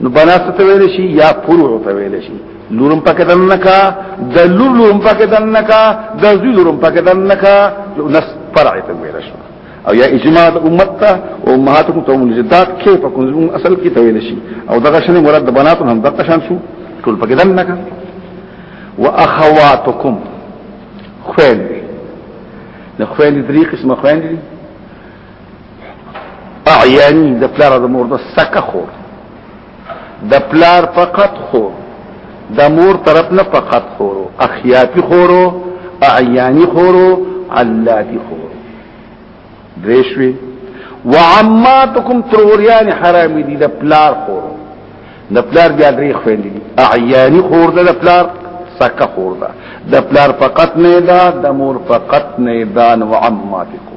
نو بنات ته ویل شي یا فروع ته ویل شي لورم پکې دنکا د لور لورم پکې دنکا د زوی لورم پکې دنکا نس فرع ته ویل شي او یا اجماع د امت ته او امهاتکم ته ملزدات کې په کوم اصل کې ته ویل شي او دغه شنه مراد د بنات هم دغه شان شو ټول پکې دنکا واخواتکم خويندې د خويندې درې قسمه خويندې اعیانی د پلار د مور د سکه خور د پلار فقط خور د مور طرف نه فقط خورو اخیاتی خورو اعیانی خورو علاتی خورو دریشوی وعماتکم تروریان حرام دي د پلار خور د پلار بیا درې خويندې دي اعیانی خور ده د پلار سکه خور ده د پلار فقط نه ده د مور فقط نه ده وعماتکم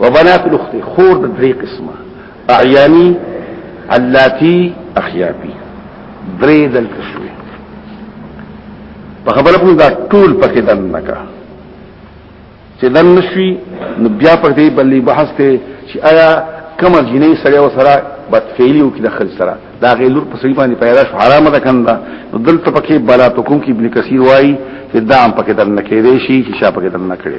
وبنات الاخت خور د درې قسمه اعیانی علاتی اخیابی درې دل کشوي په خبره کوم دا ټول پکې دن نکا چې دن نشوي نو بیا په دې بلې بحث ته چې آیا کوم جنې سره او سره بد فعلی او کې دخل سره دا غي لور په سړي باندې پیدا شو حرامه ده کنده نو دلته پکې بلا تو کوم کې ابن کثیر وایي چې دا هم پکې دن نکې دی شي چې شا پکې دن نکړي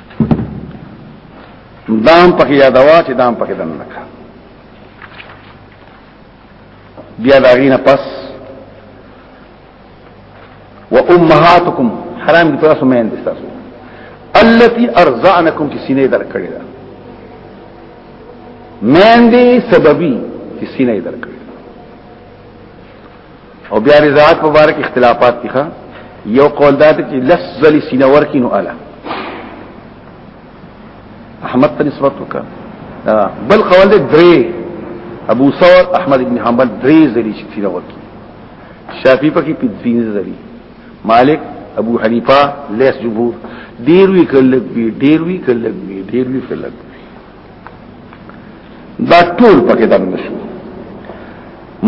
دام پکې یادوا چې دام پکې دنه کا بیا دا غینه پس و امهاتکم حرام دي تاسو مې اند تاسو التي ارزعنکم چې سینې در کړی دا مې اند سببي چې سینې در کړی او بیا رضاعت مبارک اختلافات دي ښا یو قول دا چې لس ځلې سینه ورکی نو الا احمد ته نسبت وکړه بل قول دی درې ابو ثور احمد ابن حنبل درې ځلې سینه ورکی شافعی پکې پنځه ځلې مالک ابو حنیفه لیس جمهور ډیر وی کلک وی ډیر وی کلک وی ډیر وی کلک دا ټول پکې دم نشو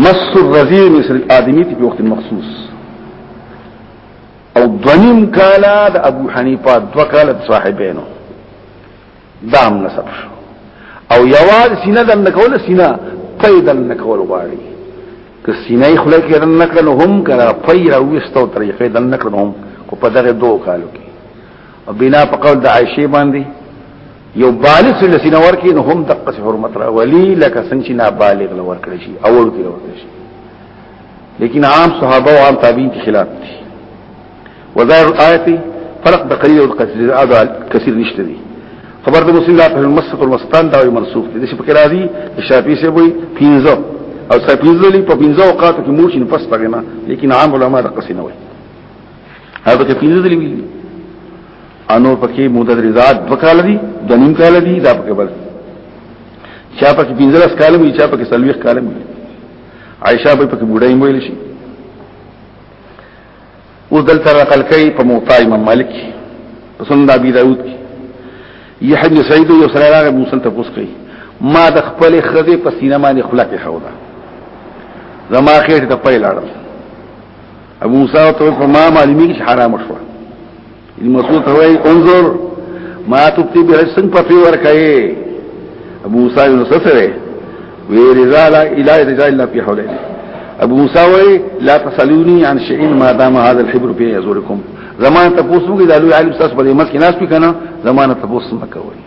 مس الرزير مثل الادمي په وخت مخصوص او دنیم کالا د ابو حنیفه دو کالا د صاحبینو دام نسب شو او یواز سینه دم نکول سینه پیدل نکول غواړي که سینه خلای کې دم نکړنو هم کړه پیر او وستو طریقې دم نکړنو هم کو په دغه دوه کالو کې او بنا په قول د عائشه باندې یو بالغ چې لسینه ورکی نو هم دقه حرمت را ولی لکه څنګه چې نابالغ لور کړی شي اول کې لور کړی شي لیکن عام صحابه او عام تابعین کې خلاف دي وظاهر الآیت فرق د قلیل او قصیر ادا کثیر نشته دي خبر د مسلم لا په مسق المستان دا منسوخ دي چې پکې راځي شافعي سي وي پینځو او سپینځلي په پینځو اوقات کې مورشن پس پغنه لیکن عام علما د قصینه وي هغه پکې پینځه ځلې ویلي دي انور پکې مدد رضا دو کال دي د نیم کال دي دا پکې بس چا پکې پینځه لاس کال وي چا پکې سلويخ کال وي عائشہ به پکې بډای مویل شي او دلته نقل کوي په موطا امام مالک سنن ابي داود کې يحيى بن سعيد او سره راغ موسی ته پوس کوي ما د خپل خزه په سینما نه خلق خو دا زما خېټه ته پیلاړم ابو موسی ته په ما معلومی کې حرام شو ابن مسعود ته وایي انظر ما تبتی به څنګه په پی ورکای ابو موسی نو سره وی رزاله الا رزال الله په حوله ابو موسی وایي لا تسلوني عن شيء ما دام هذا الحبر في يزوركم زمان تاسو کې د لوی عالم تاسو په دې مت کې ناس پی کنه زمان تاسو مکوئ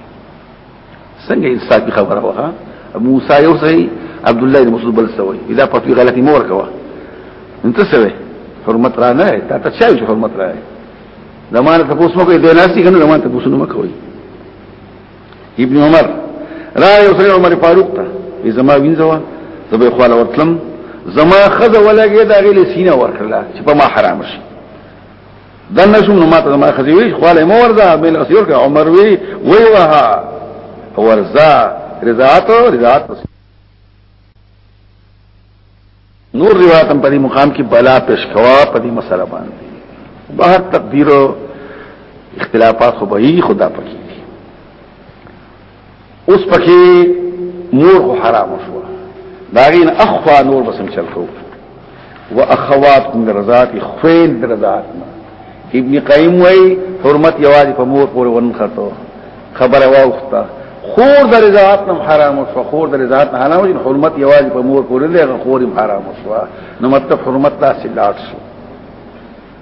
څنګه انصافي خبره وها موسی یو ځای عبد الله بن مسعود بل سوي اذا پټي غلطي مور کوا انت سوي حرمت را نه تا ته چا چې حرمت را زمانه ته پوسمو کوي دیناسي کنه زمانه ته پوسنو مکوي ابن عمر را یو سره عمر فاروق ته زما وینځوا زبې خواله ورتلم زما خزه ولګي دا غیله سینه ورکړه چې په ما حرام شي دن نشم نو ماته ما خزي وی خواله مو ورزا مل اسيور کا عمر وی وی وها ورزا رضاعت رضاعت نور روایت په دې مقام کې بلا پیش کوا په دې مسله باندې بهر تقدیر اختلافات خو به خدا پکې اوس پکې نور خو حرام شو داغین اخوا نور بسم چل کو و اخوات من رضات خویل رضات ابن قیم وی حرمت یوازې په مور پورې ونخته خبره واوخته خور د رضات نم حرام شو خور د رضات نه حرام شو حرمت یوازې په مور پورې لږه خورم حرام شو نو مطلب حرمت تاسو لاټ شو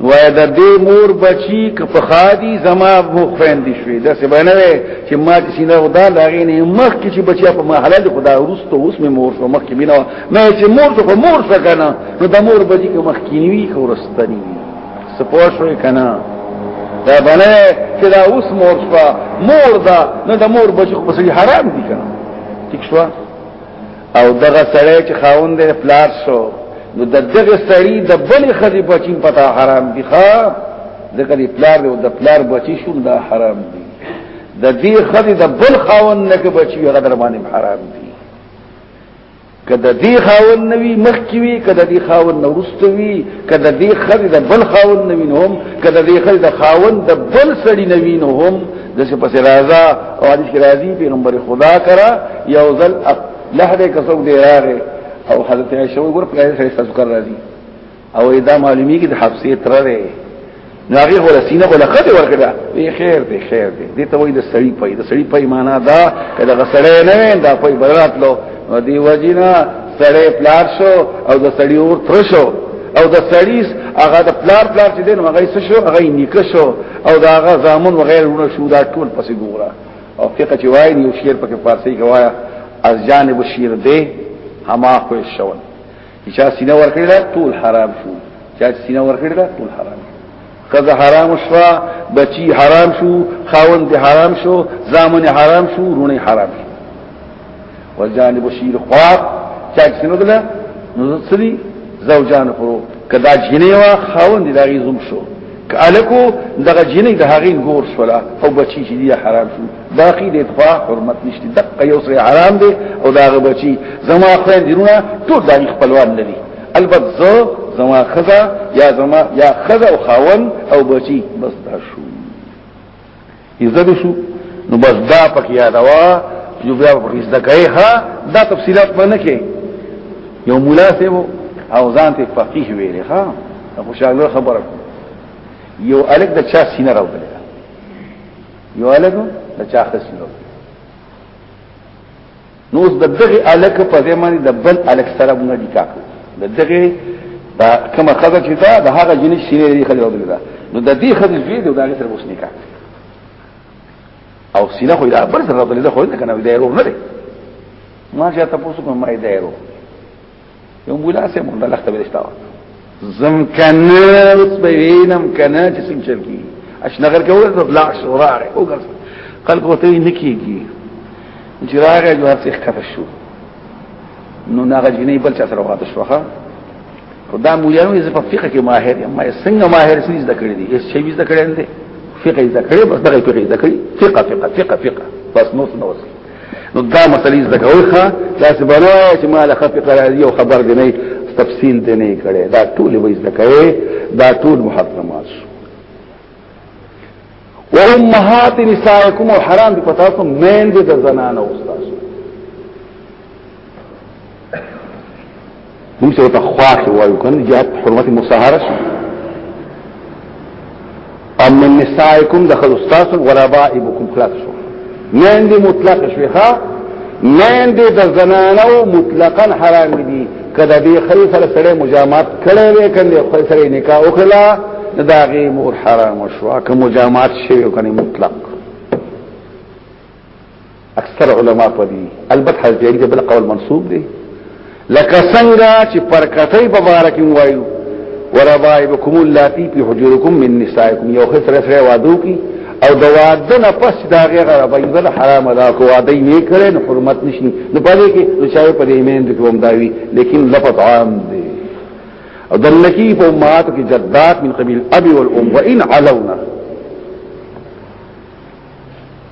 وای د دې مور بچی ک په خادي زما مو خويند شوي د څه بنوي چې ما چې سینه غدا لاغې نه مخ کې چې بچیا په محله د خدا ورستو اوس مې مور شو مخ کې بنا مې چې مور شو مور شو کنه نو د مور بچی ک مخ کې نیوي کو ورستنی سپور شو کنه دا بنه چې دا اوس مور شو مور دا نو د مور بچی خو په حرام دي کنه ٹھیک شو او دغه سړی چې خاوند یې پلار شو نو د دغه سړی د بلې خدي بچین پتا حرام دي ښا ځکه دی پلار دی او د پلار بچی شوم دا حرام دي د دې خدي د بل خاوند نه کې بچی هغه در باندې حرام دي کده دی خاون نوی مخ کی وی کده دی خاون نورست وی کده دی خدی د بل خاون نوی نو هم کده دی خدی د خاون د بل سړی نوی نو هم دسه پس رازا او حدیث کی رازی پیغمبر خدا کرا یو ذل لحظه کسوک دی راغه او حضرت عائشہ وګور په هغه سره تذکر راځي او دا معلومی کی د حفصه تر دی ناغي هو سینه هو لقد ورکړه وی خیر دی خیر دی دې ته وای د سړی پي د سړی پي معنا دا کله غسړې نه وین دا پي برات لو دی وجینا سړی پلار شو او د سړی اور تر شو او د سړی هغه د پلار پلار چې دین هغه څه شو هغه نیکه شو او دا غا زامن وغیر ونه شو دا ټول پسې ګورا او فقہ چې وای نیو شعر پکې فارسی کې وایا از جانب شیر دې هما خو شون چې سینه ور کړی دا ټول حرام شو چې سینه ور کړی دا ټول حرام شو قضا حرام شو بچی حرام شو خاوند حرام شو زامن حرام شو رونه حرام شو والجانب شیر خواب چا کسنو دلا نو سری زوجان پرو کدا جنې وا خاوند دا غي زوم شو کالکو دغه جنې د هغې ګور شولا او بچی چې دی حرام شو باقی د اتفا حرمت نشته دقه یو سره حرام دی او دا غ بچی زما خويند دیرونه ټول د خپلوان لري البته زو زما خزا یا زما یا خزا او خاون او بچی بس دا شو یزدی شو نو بس دا پکې یادوا یو بیا پکې زده کوي ها دا تفصيلات باندې کې یو مولا سیو او ځان ته فقيه ویلې ها ابو شاګر خبره یو الګ د چا سینه راوړل یو الګ د چا خسینه نو د دغه الک په ځای باندې د بل الک سره موږ نکاح کوو د دغه دا کومه خزه چې دا د هغه جنس سینې لري خزه ودرې دا نو د دې خزه زوی دی دا سره اوس نکاح او سینه خو دا بل سره ودرې دا خو نه کنه دا یې ورو نه دی ما چې تاسو کوم ما یې دا یې ورو یو مولا سه مونږ لخت به رښتاو زم کنه اوس به وینم کنه چې څنګه چل کی اشنغر کې وګورئ بلا شورار وګورئ خلک وته نه کیږي چې راغی جو هر څه ښکته شو نو ناغه جنې بل چا سره واده شوخه خدا مولیانو یې په فقہ کې ماهر یم ما څنګه ماهر سې زده کړې دي هیڅ شی زده کړې نه دي فقہ زده کړې بس دغه فقہ زده کړې فقہ فقہ فقہ فقہ بس نو نو نو دا مسلې زکه وخه دا چې بنا چې مال خفي قرار یو خبر دی نه تفصیل دی نه کړي دا ټول به زکه دا ټول محرمات شو وامهات نسائکم حرام دی پتا سو مین دې د زنانه اوسه موږ ته په خواخ وایو کنه جهاد حرمت مصاهره شي ام من نسائکم دخل استاس وربائبکم خلاص شو مین دی مطلق شویخا مین دی د زنانو مطلقا حرام دي کله دې خل سره سره مجامات کړي وي کله خل سره نکاح وکړه داغي مور حرام شو که مجامات شوی کنه مطلق اکثر علما په دي البته حضرت علي بل قول منسوب دي لکه څنګه چې پر کټي په بار کې وایو وربائبکم اللاتی فی حجورکم من نسائکم یو خسر سره وادو کی او د واده نه پس دا غیر ربایبل حرام دا کو واده یې کړي نو حرمت نشي نو پدې کې لچای په دې مین د کوم داوی لیکن لفظ عام دی او د لکی په امهات کې جدات من قبیل ابي والام وان علونا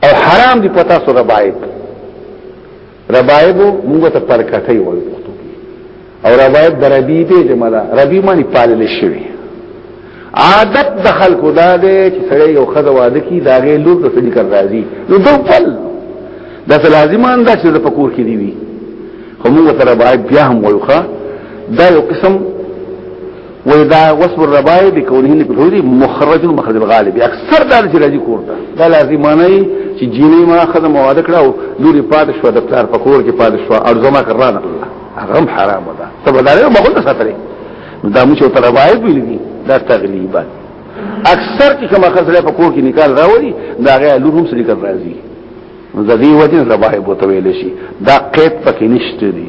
او حرام دي پتا سو ربایب ربایب موږ ته پرکټي وایو پښتو کې او ربایب دربی به جمع ده ربی معنی پالل شوی عادت د خلکو دا دی چې سړی یو خزه واده کی دا غي لور د سړي کار راځي نو دوه پل دا لازمه انده چې د پکور کې دی وي هم وتر باید بیا هم ویوخه دا یو قسم وإذا وصف الرباعي بكونهن في الحوض مخرج مخرج الغالب اکثر دا چې راځي کور ته دا لازمانه چې جینې ما خدای مواده کړه او لوري پات شو د پلار په کور کې پات شو او زما کرانه هغه حرام ده ته بداله ما غوته ساتره دا موږ ته رباعي ویل دي دا تغلیبا اکثر چې کوم خزله په کور کې نکال راوړي دا غي لور هم سړي کړ راځي نو ځدی وجه رباعي بوتویل شي دا قید پکې نشته دي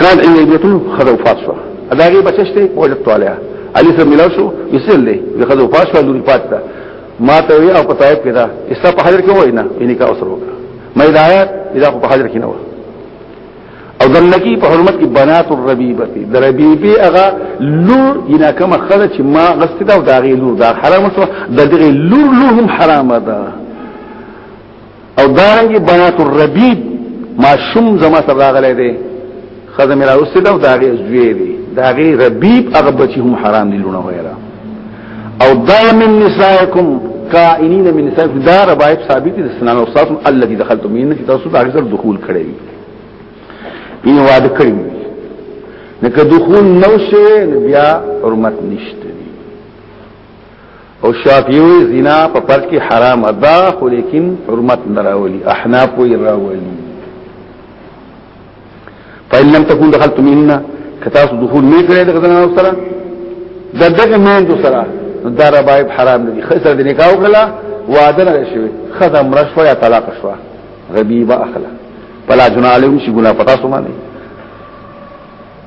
کان ان یتلو خذو فاسو اداغي بچشته وجد طالعه علي سره ملاو شو یسل له خذو فاسو لوري پاتته ما ته وی او پتايب کړه استا په حاضر کې وای نه یعنی کا اوسره ما هدایت اذا په حاضر کې نه و او دلکی په حرمت کې بنات الربيبتي د ربيبي هغه لور ینا کما خله چې ما غست دا او داغي لور دا حرام شو د دغه لور لور هم حرام ده او دارنګي بنات الربيب ما شوم زما سره راغلي دي خزم را وسته او داغه زوی دي داغه ربيب هغه بچي هم حرام دي لونه ويرا او دا من نسائكم کائنین من نسائكم دا ربايب ثابت دي سنان او صاحب الذي دخلتم من چې تاسو داغه سره دخول کړی یې وعده کړی نو که دخول نو شي بیا حرمت نشته او شافیوی زنا په پرچ کې حرام ادا خو لیکن حرمت نراولی احناف وی راولی فإن لم تكون دخلت مننا کتاس دخول نه کړی دغه زنانو سره د دغه مین دو سره دا ربایب حرام نه دي خسر د نکاح وکړه وعده نه شوی خدای مړ شو یا طلاق شو غبیبه اخلا فلا جنا علیهم شي ګنا پتا سو باندې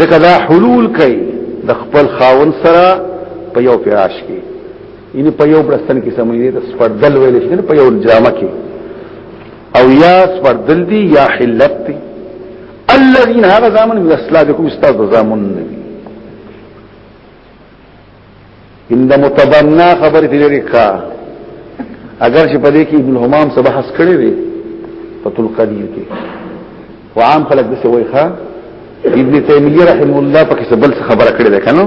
ځکه دا حلول کوي د خپل خاون سره په یو فراش کې یعنی په یو برستن کې سمونی د سپردل ویل شي په یو جامه کې او یا سپردل دی یا حلت دی الذين هذا زامن من اسلابكم استاذ زامن نبی ان د متبنا خبرې دې لري کا اگر چې په دې کې ابن همام سره بحث کړی دی په تل قدیر کې وعام خلک دسه وای ښا ابن تیمیه رحم الله په کې بل خبره کړې ده کنه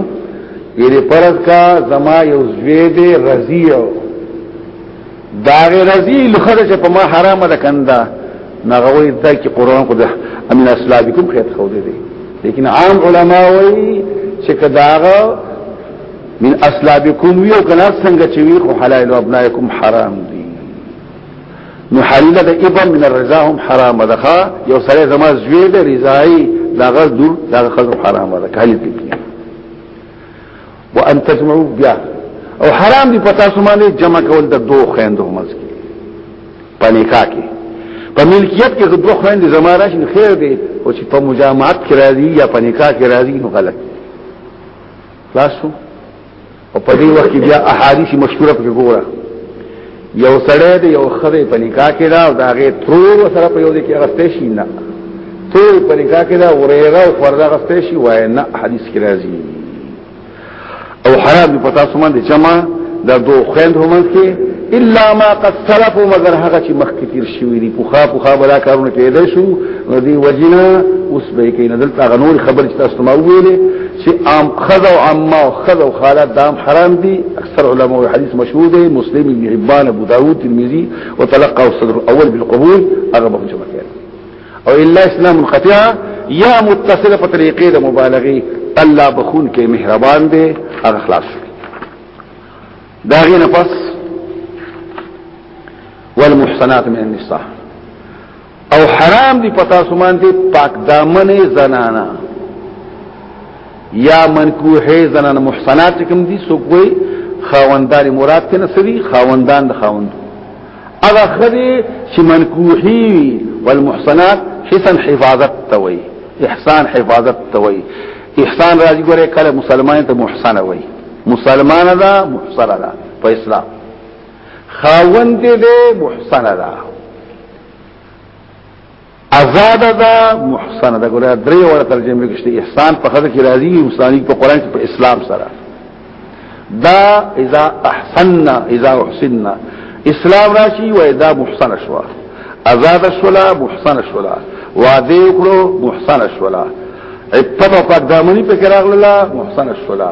یې پرد کا زما یو زوی دی رضیع دا غیر رزیل خدای چې په ما حرام ده کنده نغوی دا کې قران کو ده امن اسلابکم خیر خو دې دي لیکن عام علما وایي چې کداغه من اسلابکم ویو کنا څنګه چې وی خو حلال او ابنایکم حرام دي نو حلیله د ابن من الرضا هم حرام ده یو سره زما زوی د رضای دا غل دور دا خزر حرام ده کالی دي وان تجمعوا بیا او حرام دی پتا سمانه جمع کول د دوه خويندو مز کې په نکاح کې په ملکیت کې دوه خويندې زماره شي خیر دی او چې په مجامعت کې راځي یا په نکاح کې راځي نو غلط خلاصو او په دې وخت کې بیا احادیث مشهوره په ګوره یو سړی دی یو خره په نکاح کې دا او دا غي ترور سره په یو دي کې غستې شي نه تور په نکاح کې دا ورېره او خوردا غستې شي وای نه حدیث کې راځي او حرام په تاسو باندې جمع د دوه خويند هم کې الا ما قد سلف مگر هغه چې مخکې تیر شوی دی پوخا پوخا بلا کارونه کېدای شو نو دی وجنه اوس به کې نه دلته غنور خبر چې تاسو ما ویلې چې عام خذا او عما او خذا او خالات دام حرام دي اکثر علماء حدیث مشهور دی مسلم ابن حبان ابو داود ترمذی وتلقى الصدر الاول بالقبول هغه به جمع کړي او الا اسلام القطيع یا متصل په طریقې د مبالغه الله بخون کې مهربان دی هغه خلاص داغه نفس والمحسنات من النساء او حرام دی پتا سمان دی پاک دامن زنانا یا منکوه زنانا محسنات کم دی سو کوئی خاوندان مراد ته نسوي خاوندان د خاوند اغه خدي چې منکوحي والمحصنات حسن حفاظت توي احسان حفاظت توي احسان راځي ګوره کله مسلمان ته محسن وي مسلمان دا محسن دا په اسلام خاوند دې محسن دا آزاد ده محسن ده ګوره درې وړه ترجمه کې شته احسان په خدای کې راځي انساني په قران کې په اسلام سره دا اذا احسننا اذا احسننا اسلام راشي و اذا محسن شوا آزاد شولا محسن شولا وعده وکړو محسن شولا اتبع په دامنې په کې راغله محسن شولا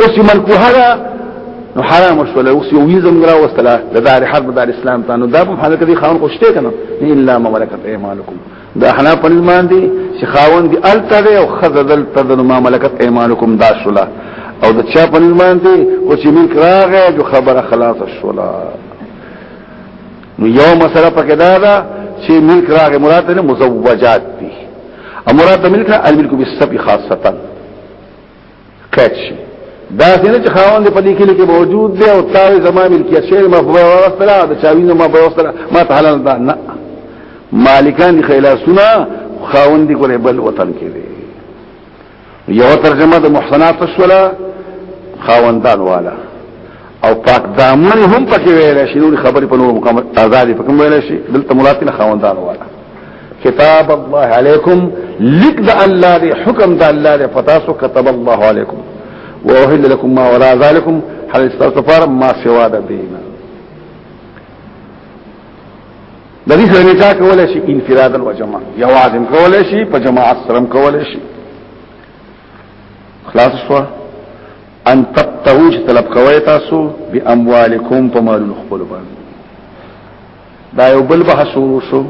اوس ملکو هغه نو حرام شول اوس یو نظام را وستله د دار حرب دار اسلام ته نو دا په حالت کې خاون خوشته کنه الا ما ملکت ایمانکم دا حنا په ایمان دي چې خاون دي الته او خذل تذن ما ملکت ایمانکم دا شولا او د چا په ایمان دي او چې ملک راغی جو خبره خلاص شولا نو یو مسله پکې دا ده چې ملک راغی مراد نه مزوجات دي امراد ملک الملک بالسبي خاصه قید شي دا څنګه چې خاوند په دې کلی کې موجود دی او تاوي زما ملکیت شی ما په واستره د چاوینو ما په واستره ما ته حلال ده نه مالکان دي خلاصونه خاوند دي کوله بل وطن کې دي یو ترجمه د محسنات الشلا خاوندان والا او پاک دامن هم پکې ویل شي نور خبرې په نور مقام آزاد په کوم ویل شي دلته مراد نه خواندان والا کتاب الله علیکم لک د الله دی حکم د الله دی فتاسو كتب الله علیکم واحل لكم ما ولا ذلكم حل استغفار ما سوا د دین د دې سره نکاح کول شي انفرادا و جماع یوازم کول شي په جماعت سره کول شي خلاص شو ان تبتغوا چې طلب کوي تاسو به اموالکم په مالونو خپل باندې دا یو بل بحث وشو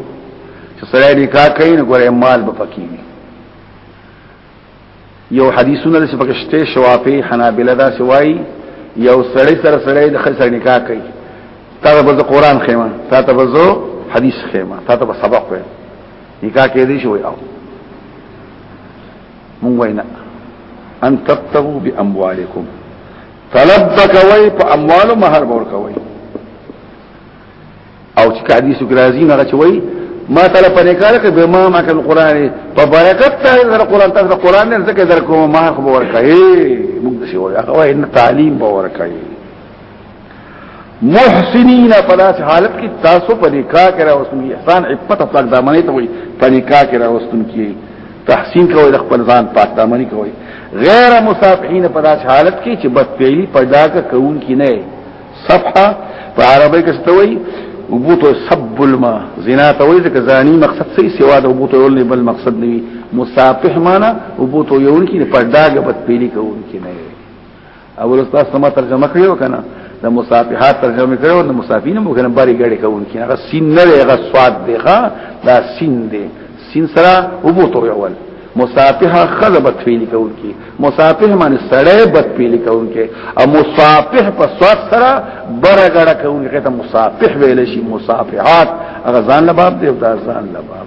چې سره نکاح کوي نو ګوره مال به پکې وي یو حدیثونه چې پکې شته شوافی حنابلہ دا سوای یو سړی سره سړی د خسر نکاح کوي تا ته بز قران خېما تا ته بز حدیث خېما تا ته سبق وې نکاح کې دي شوی او مونږ وینا ان تبتغوا باموالکم طلب کوي په اموالو مہر ور کوي او چې حدیث کې راځي نه چوي ما تعالی په نکاله کې به ما ما کل قران په برکت ته در قران ته قران نه ځکه در کوم ما خو ور کوي موږ شي وای هغه ان تعلیم به ور کوي محسنین فلاس حالت کې تاسو په نکاح کې راوستون کې احسان عفت او پاک دامنې ته وي په نکاح کې راوستون کې تحسین کوي د خپل ځان پاک دامنې کوي غیر مصافحین په داس حالت کې چې بد پیلي پیدا کوون کې نه صفحه په عربی کې ستوي وبوتو سب الماء زنا ته وایي ځکه ځاني مقصد سي سوا د وبوتو یول نه بل مقصد نه وي مصافح معنا وبوتو یول کې پرداګه بد پیلي کوون کې نه اول استاد سم ترجمه کړو کنه د مصافحات ترجمه کړو د مصافین مو کنه باری ګړې کوون کې هغه سین نه دی هغه سواد دی ښا دا سین دی سین سره وبو تو اول مصافحه خلبت فعل کوون کې مصافحه معنی سړې بد فعل کوون کې او مصافحه په سواد سره بره ګړه کوون کې ته مصافحه ویل شي مصافحات هغه ځان لباب دی او دا ځان لباب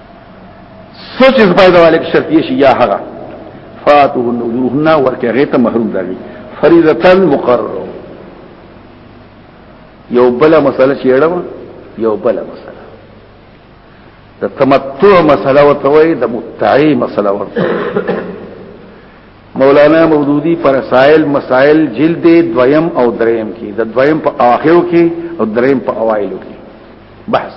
سوچ اس باید والک شرطیه شي یا هغه فاتوه النذورهن ورکه غیته محروم دغی فریضه مقرر یو بل مسله چې اړه یو بل مسله د تمتع مسله ورته وای د متعی مسله ورته مولانا مودودی پر سائل مسائل جلد دویم او دریم کې د دویم په اخرو کې او دریم په اوایلو کې بحث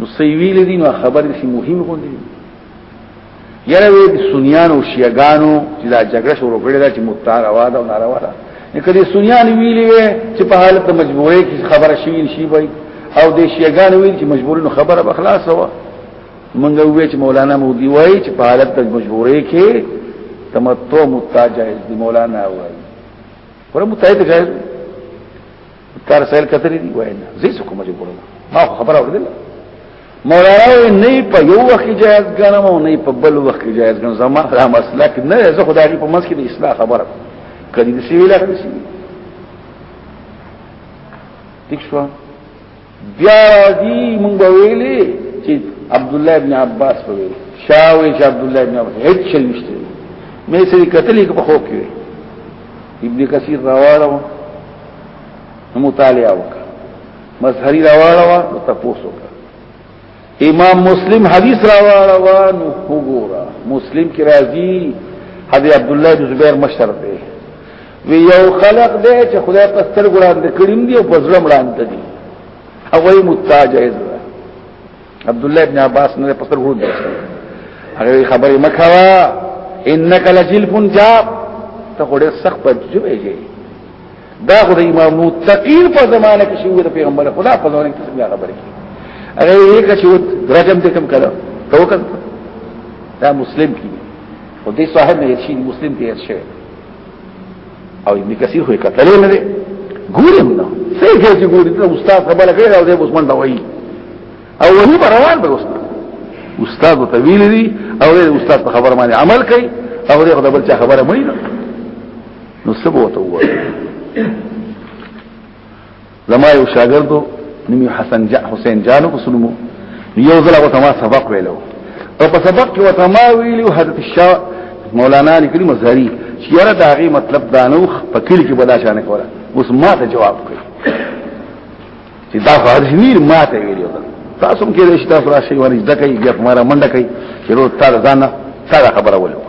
نو سی ویل دي نو خبر دي مهم غوندي یره وی د سنیان او شیعاګانو چې دا جګړه شروع کړې ده چې مختار اواز او ناروا ده نو کله سنیان ویلې وی چې په حالت د مجبورۍ کې خبره شوی نشي وای او د شیعاګان ویل چې مجبوري نو خبره به خلاص و منګه وی چې مولانا مودي وای چې په حالت د مجبورۍ کې تمتع متاجه دي مولانا وای ورته متایته تر سیل کتري دی وای نه زی څه کومه جوړه ما خبره اورېدل مولانا نه په یو وخت جایز ګنم او نه په بل وخت جایز ګنم زما دا مسلک نه زه خدای په منځ کې د اصلاح خبره کړي د سیویل اخلي ٹھیک شو بیا دی مونږ ویلې چې عبد الله ابن عباس ویل شاوې چې عبد الله ابن عباس هیڅ شي نشته مې سړي کتلې په خو کې ابن کثیر راوړو مطالعه وکړه مظهری راوړو ته پوسو امام مسلم حدیث راوړوا نو وګوره مسلم کې راځي حضرت عبد الله بن زبیر مشر دی وی یو خلق دی چې خدای په ستر ګران د کړیم دی او په ظلم وړاندې دی هغه متاجز عبد الله بن عباس نه په ستر ګران دی هغه خبرې مکوا انک لجلف جاب ته خو ډېر سخت په جوړېږي دا خو د امام متقین په زمانه کې شوی د پیغمبر خدا په زمانه کې څنګه خبرې کی هغه یې کچو رجم دې کم کړو ته وکړ دا مسلم کی او دې صاحب نه شي مسلم کې شي او ابن کثیر خو کتل نه دی ګورم نو څنګه چې ګورې ته استاد خبره کوي او دې عثمان دا وایي او ونی روان به استاد استاد ته ویل دي او استاد په خبره باندې عمل کوي او دې خدای بل چا خبره مې نه نو سبو ته وایي زما یو شاګردو نوم حسن جا حسین جانو کو سنمو یو ځل هغه ما سبق ویلو او په سبق کې وته ما ویلو حضرت شاه مولانا لیکلی مزاری چې یاره دا غي مطلب دانوخ په کلی کې بلا شانه کوله اوس ما ته جواب کوي چې دا فرض نیر ما ته ویلو تاسو هم کې رښتا تاسو راشي ورې د کوي بیا کومه منډه کوي چې روز تاسو ځان سره خبره ولو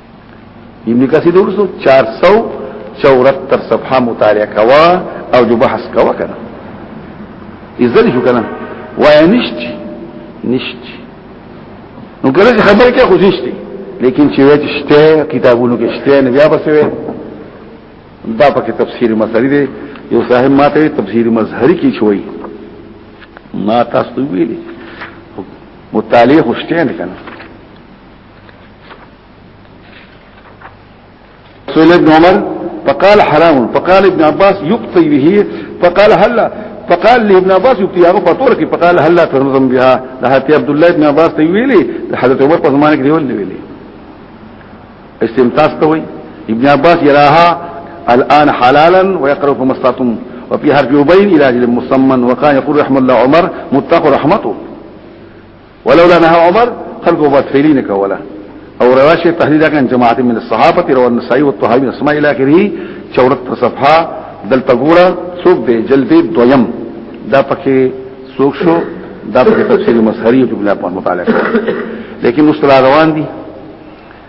ابن کثیر ورسو 474 صفحه مطالعه کوا او جو بحث کوا کنه ازل شو کنه وای نشتی نشتی نو کله چې خبره کې خو نشتی لیکن چې وایي شته کتابونو کې شته نه بیا بس وي دا پکې تفسیر مسری دی یو صاحب ماته تفسیر مظهری کې شوی ما تاسو ویلي مطالعه خوشته نه کنه سئل ابن عمر فقال حرام فقال ابن عباس يقطي به فقال هلا فقال لي ابن عباس يقطي هغه فطورك فقال هلا تنظم بها لحتي عبد الله ابن عباس ته ویلي حضرت عمر په زمانه کې دی ولې ویلي استمتاز ته وي ابن عباس يراها الان حلالا ويقرأ فما استطعتم وفي حرف يبين الى اجل مسمى وكان يقول رحمه الله عمر متق رحمته ولولا نه عمر خلقو بدفعلی نه کوله او رواشه تحلیل کن جماعت من الصحابه رواه النسائی والطحاوی اسماء الى اخره 74 صفحه دلته ګوره څوک دی جلد دویم دا پکې څوک شو دا پکې تفسیر مسحری او جمله په متعلق لیکن مصطلح روان دي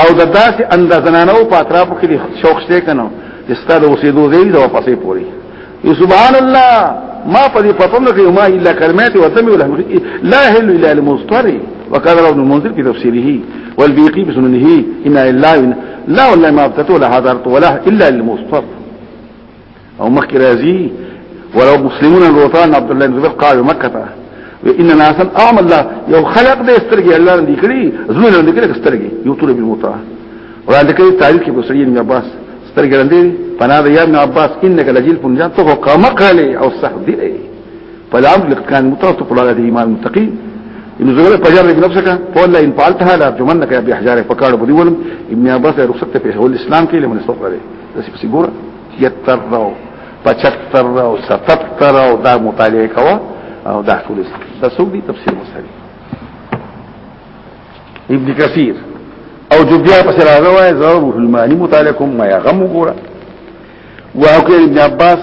او د داسې اندازنانو په اطرافو کې شوق شته کنه چې ستاسو اوسېدو ځای دی او پسې پوري یو سبحان الله ما په دې پتون کې ما الا کلمات او تم ولا لا هل الا المستري وقال ابن المنذر في تفسيره والبيقي بسننه ان الا لا والله ما ابتت ولا حضرت ولا الا المستر او مخکې راځي ولو مسلمون الوطن عبد الله بن زبير قال مكه وان ناسا اعمى الله یو خلق دې سترګې الله دې کړی زموږ دې کړی سترګې یو تور به موتا وړاندې کړی تاریخ کې بصری ابن عباس سترګې دې پنا دې ابن عباس انك لجل پنجان ته قام قاله او صح دې په الامر كان متوسط په لاره دې ایمان متقی ان زغله پجار ابن نفسك فولا ان فعلتها لا تمنك يا بحجارك فقال بدي ولم ابن عباس رخصت في حول الاسلام کې لمن استغفر داسې پسې ګوره یتر راو پچتر راو ستتر راو دا مطالعه کوه او دا ټول دا څوک دي تفسیر مسلم ابن کثیر او جو بیا پسې راغوای زه روح المانی مطالعه کوم ما غم وګوره وهو کې ابن عباس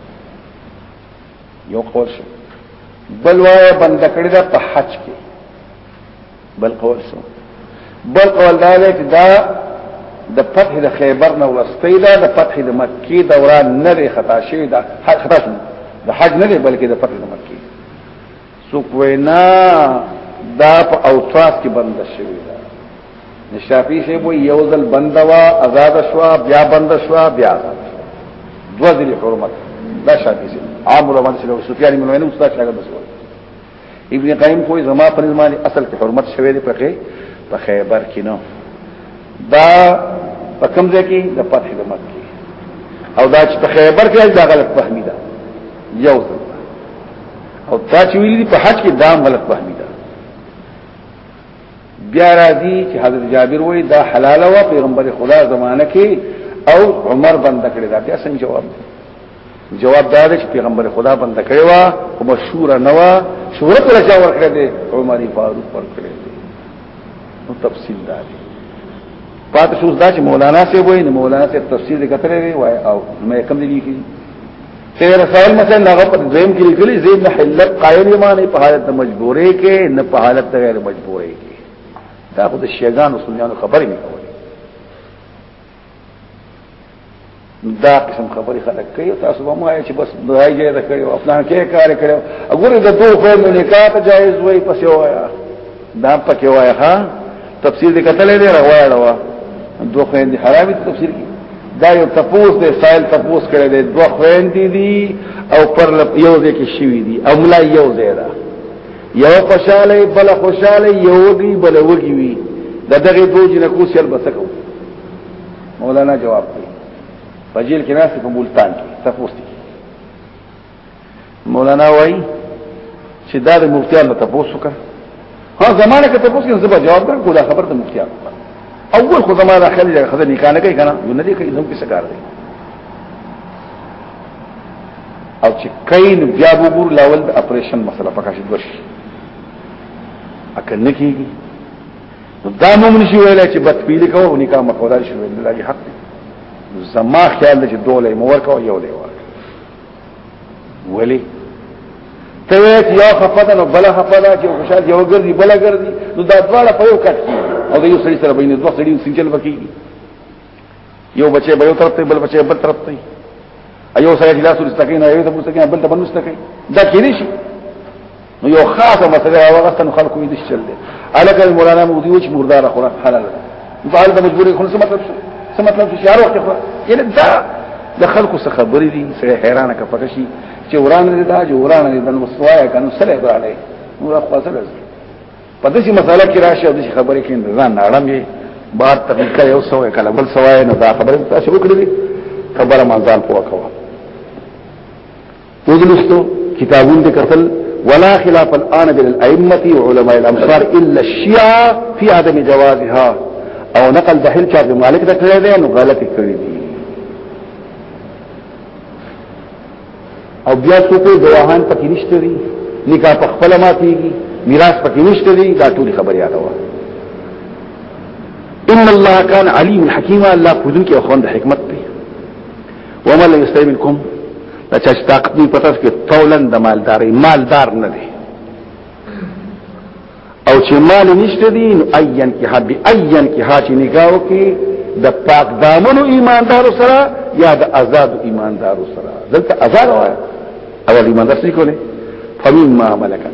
یو قول شو بل وای بند کړی دا په حج کې بل قول شو بل قول دا دی چې دا د فتح د خیبر نه ورسته دا د فتح د مکی دوران نه خطا شوی دا خطا شوی د حج نه بلکې د فتح د مکی څوک وینا دا په اوتراس کې بند شوی دا نشافی شه وو یو ځل بند وا آزاد شوا بیا بند شوا بیا دو ځلې حرمت دا شافی شه عام علماء سره سفیان بن عینو استاد شاګرد شو ابن قیم کوئی زما پر زمانه اصل کې حرمت شوی دی پخې په خیبر کې نو دا په کوم ځای کې د فتح د مکه او دا چې په خیبر کې دا غلط فهمي ده یو ځل او تا چې ویلي په حج کې دام غلط فهمي ده بیا راځي چې حضرت جابر وایي دا حلال و پیغمبر خدا زمانه کې او عمر بند کړی دا بیا څنګه جواب دی جواب دا دی چې پیغمبر خدا بند کړی و او مشهور نه و شهرت ولا چا ور کړی دی عمر فاروق ور کړی دی نو تفصیل دا دی پات شوز دا چې مولانا سے وایي مولانا سے تفصیل کتره وایي او مې کم دی لیکي تیر سائل مثلا ناغه په دویم کې لیکلي زید نه حلت قائل یمانه په حالت مجبورې کې نه په حالت غیر مجبورې کې دا خو د شیګان او سنیانو خبرې نه کوي دا قسم خبرې خلک کوي تاسو به مو چې بس دای جې دا کړو خپل کې کار کړو وګوره د دوه خو نو نکاح ته جایز وای پسې وایا دا پکې وایا ها تفسیر دې کتلې دی روایا دا دوه خويندې حرامي تفسیر کی دا یو تپوس دی سائل تپوس کړي دی دوه خويندې دي او پر یو ځای کې شوي دي او ملا یو ځای ده یو خوشاله بل خوشاله یو دی بل وږي وي دا دغه دوه جنکو سیل بسکو مولانا جواب دی په جیل کې ناس په ملتان کې تپوس دی مولانا وای چې دا د مفتیان ته تاسو کا ها زمانه کې تاسو کې زبر جواب درکو دا خبر د مفتیان اول خو زمانه خلې دا خزه نکاح نه کوي کنه نو نه دي کوي نو څه کار دی او چې کین بیا وګور لاول د اپریشن مسله پکا شي دوش اکل نه کیږي نو دا مومن شي ویل چې بد پیل کوو نکاح مکولا شي ویل دا حق دی زما خیال چې دوله مور کوي یو دی ولی ته یو خپه نو بل خپه دا چې خوشاله یو ګرځي بل ګرځي نو دا دواړه په یو کټ او د یو سړي سره بینه دوه سړي سنجل بکیږي یو بچي به یو طرف ته بل بچي بل طرف ته ایو سره اجلاس ورسته کین ایو ته پوسته کین بل ته بنوسته کین دا کینی شي نو یو خاصه مسله راوغسته نو خلکو یې دشل دي الکه مولانا مودي وچ مردار خورا حلال ده په حالت مجبورې خو څه مطلب څه مطلب چې هر وخت خورا یعنی دا د خلکو څخه خبرې دي سره حیرانه کا پکې شي چې وران دي دا جو وران دي بل وسوایا کنه سره غړلې نو خو سره په دې مسله کې راشه د خبرې کې ځان نړم یې بار طریقه یو سوې کله بل سوې نه دا خبره تاسو وکړې خبره مازال پوکوا ودلستو کتابون دې قتل ولا خلاف الان بين الائمه وعلماء الامصار الا الشيعه في عدم جوازها او نقل د هل چا د مالک د کړی دی نو غلط کړی دی او بیا څو په دواهان پکې نشته دی نکاح په خپل ماتيږي میراث پکې نشته دی دا ټول خبره یاده و ان الله كان عليم حكيما الله فذن کې خوند حکمت ومن لم يستطع منكم دا چې طاقت نه پتا کې تولن د مالداري مالدار نه دي او چې مال نشته دي نو ايان کې حب ايان کې هاچ نگاهو کې د پاک دامنو ایماندارو سره یا د آزاد ایماندارو سره دلته آزاد وای اول ایماندار څه کوله فمما ملکت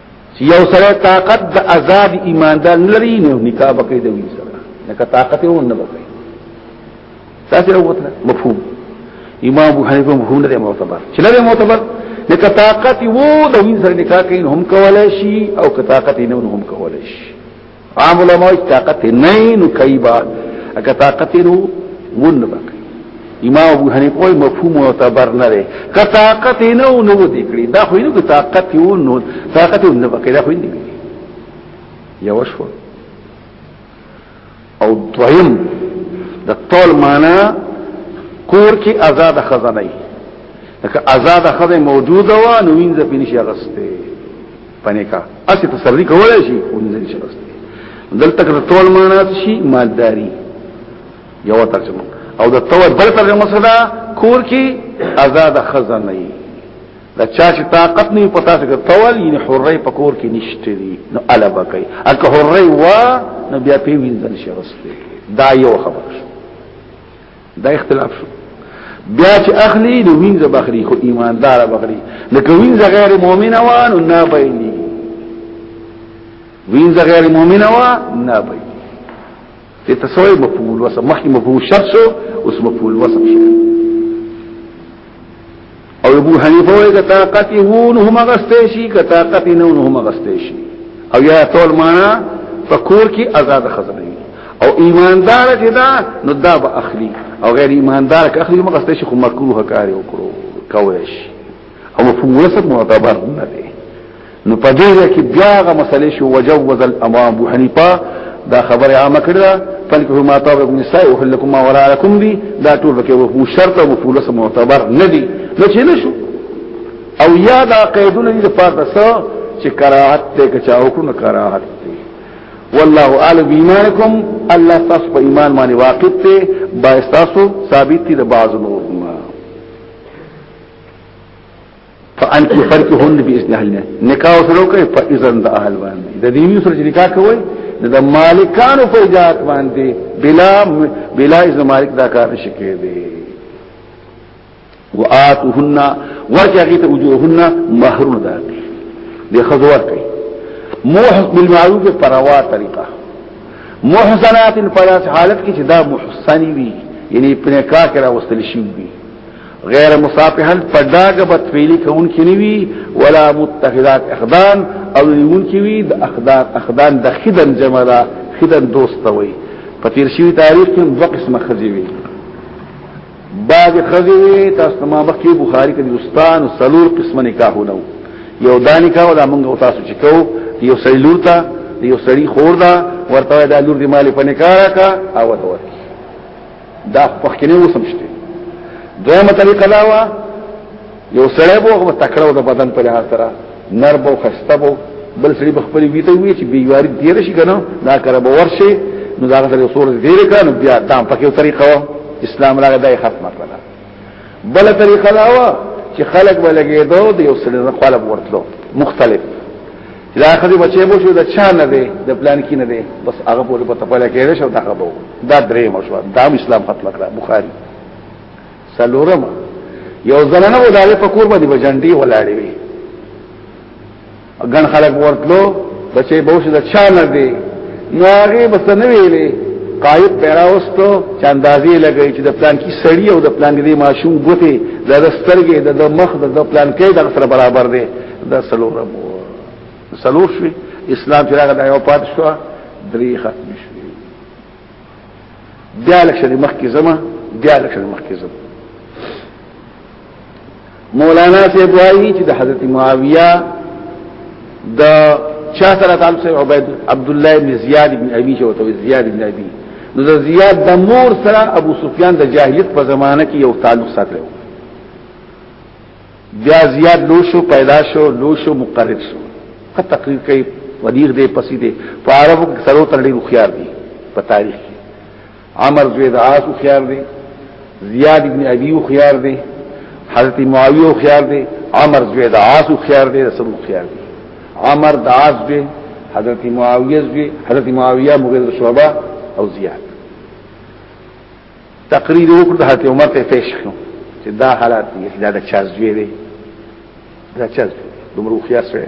یو سره طاقت د آزاد ایماندار لري نو نکاح بکې د وی سره نکاح طاقت یې نه بکې تاسو وروته مفهوم امام ابو حنیفه مفهوم نه معتبر چې لري معتبر نکاح طاقت وو د وی سره نکاح کین هم کولای شي او که طاقت نه هم کولای شي عام علماء طاقت نه نو کایبا اګه طاقت نو ون بک امام ابو حنیفه وای مفهوم معتبر نه لري که طاقت نه نو دې کړی دا خو نه طاقت یو نو طاقت نه بک دا خو نه دی یو شو او دویم د ټول معنا کور کې آزاد خزانه لکه آزاد خزانه موجوده و نو وینځ پینې شي غسته پنیکا اسی تصریح کولای شي خو نه شي دلته کله ټول معنا شي مالداری یو ترجمه او د تور بل ترجمه سره کور کې آزاد خزانه ای دا چا چې طاقت نه پتا څنګه تول یې حرې په کور کې نشته دي نو الوبا کوي اګه حرې وا نو بیا په وینځل شي رسته دا یو خبره دا اختلاف شو بیا چې اخلي نو وینځ بخري خو ایماندار بخري لکه وینځ غیر مؤمن وان نه بیني وینځ غیر مؤمن وان نه بیني دې تسوي مفعول وسم مخکې مفعول شرط شو اوس مفعول وسم شو او ابو حنیفه وایي که طاقت هو نو هم غستې شي که طاقت نه نو هم غستې شي او یا ټول معنا فکور کی آزاد خزنه او ایماندار چې دا نو دا به اخلي او غیر ایماندار که اخلي هم غستې شي خو مکروه کاری وکړو کوي شي او مفهوم وسط معتبر نه دی نو په دې ځای کې بیا هغه مسلې شو وجوز الامام ابو حنیفه دا خبره عامه کړې ده فلکه ما طاب ابن نساء وحلکم ما وراءکم دي دا ټول پکې وو شرط او مفولس معتبر نه دي نو چې نشو او یا دا قیدونه دي په تاسو چې کراهت ته کچا وکړو کراهت دي والله اعلم ایمانکم الله تاسو په ایمان باندې واقف ته با تاسو ثابت دي د بعض نور فان يفرقهن باذن اهلها نکاح سره کوي په اذن د اهل باندې د دې سره چې نکاح کوي د مالکانو په اجازه باندې بلا بلا اذن مالک دا کار نشي کېدی واتهن ورجعت وجوهن مہر دا دي خزور کوي موحد بالمعروف پروا طریقه محسنات فلاس حالت کې چې دا محسن وي یعنی په نکاح کې راوستل شي غیر مصافحا پډاګه بتفیلی کون کې نیوی ولا متخذات اخدان او نیون کې وی د اخدان اخدان د خدن جملا خدن دوست وي په تیر شوی تاریخ کې دوه قسمه خزی وی بعد خزی وی تاسو ما بخی بخاری کې دوستان سلور قسمه نکاحونه یو دا نکاح ولا موږ او تاسو چې کو یو سلور ته یو سړی خور دا ورته دا لور دی مال په نکاح کا او ورته دا پخکې نه وسم شته دویمه طریقه دا وا یو سړی بو هغه تکړه د بدن په لحاظ سره نر بو خسته بو بل سړي بخپل وی ته وی چې بیواری دیر شي کنه دا کار به ورشي نو دا غره سور دیر کنه بیا دا پکې طریقه اسلام راغی دا ختمه کړه بل طریقه دا و چې خلک ولګي دو د یو سړي نه قلب ورتلو مختلف دا خدي بچي بو شو د چا نه دی د پلان کې نه دی بس هغه په پته پاله کې شو دا خبرو دا درې مشو دا اسلام خط لکړه بخاری سلورم یو زنانه و داله په کور باندې بجنډي ولاړې وي ګڼ خلک ورتلو بچي به شي د چا نه دی نو هغه بس نه ویلې قایب پیراوستو چې اندازې لګی چې د پلان کې سړی او د پلان کې ماشوم ګوته د دسترګې د مخ د پلان کې د سره برابر دی د سلور مو سلور شوی اسلام چې راغی د یو پات شو درې ختم شوی بیا لکه مخ کې زما بیا لکه مخ کې زما مولانا سے بوایي چې د حضرت معاویه د چا سره تعلق سره عبید عبد الله بن زیاد بن ابي چې وته زیاد بن ابي نو د زیاد د مور سره ابو سفیان د جاهلیت په زمانه کې یو تعلق ساتلو بیا زیاد لو شو پیدا شو لو شو مقرر شو خه تقریر کوي ودیغ دې پسې دې په عربو کې سره تر ډېر خيار دي په تاریخ عمر زوی د عاص خيار دی زیاد ابن ابي خيار دی حضرت معاويه خيار دی عمر زوی د عاص خيار دی سب خيار دی عمر د عاص زوی حضرت معاويه زوی حضرت معاويه مغير شعبه او زیاد تقریر وکړ د حضرت عمر ته پیش کړو چې دا حالات دي دا د چا زوی دی دا چا دومره خيار سره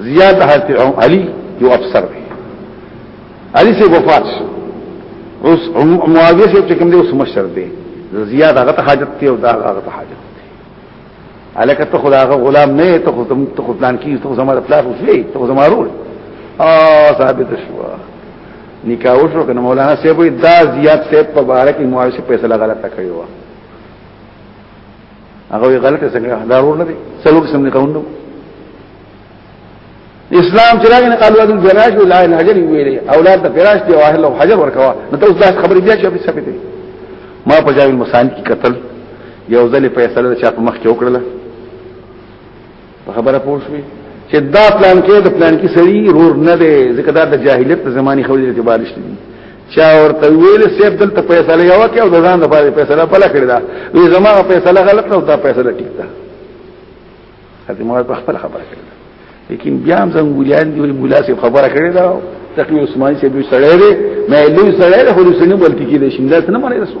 زیاد حضرت علی یو افسر دی علی سے وفات شو اوس معاویه سے چې کوم دی اوس مشر دی زیاد هغه ته حاجت دی او دا هغه ته حاجت دی الکه ته خدا هغه غلام نه ته خو تم ته پلان کی ته زماره پلان وسلی ته زمارو ا ثابت شو نکاح وشو کنه مولانا صاحب دا زیاد صاحب په بارک معاویه سے فیصله غلطه کړی و هغه وی غلط څنګه دا ور نه دي څلور قسم نه قانون اسلام چې راغی نه قالو ادم فراش ولا اله حجر ویلې اولاد ته فراش دی او اهل او حجر ورکوا نو ته اوس دا خبرې بیا چې په سپې دي ما په ځای مسان کې قتل یو ځلې فیصله چې په مخ کې وکړله په خبره پوه شوې چې دا پلان کې د پلان کې سړي رور نه دی ځکه دا د جاهلیت په زماني خو دې اعتبار شته چا ورته ویل سیب دلته پیسې لګاو کې او د ځان لپاره پیسې لا پلا کړی دا وی زما پیسې لا غلط نه او دا پیسې لا ټیک ده هغه ما په خپل خبره کړی لیکن بیا هم څنګه ګولیان دی مولا سي خبره کړی دا تقوی عثماني سي به سړی دی مې لوی سړی دی خو سنې بلتی کې دي شیندا څه نه مانی رسو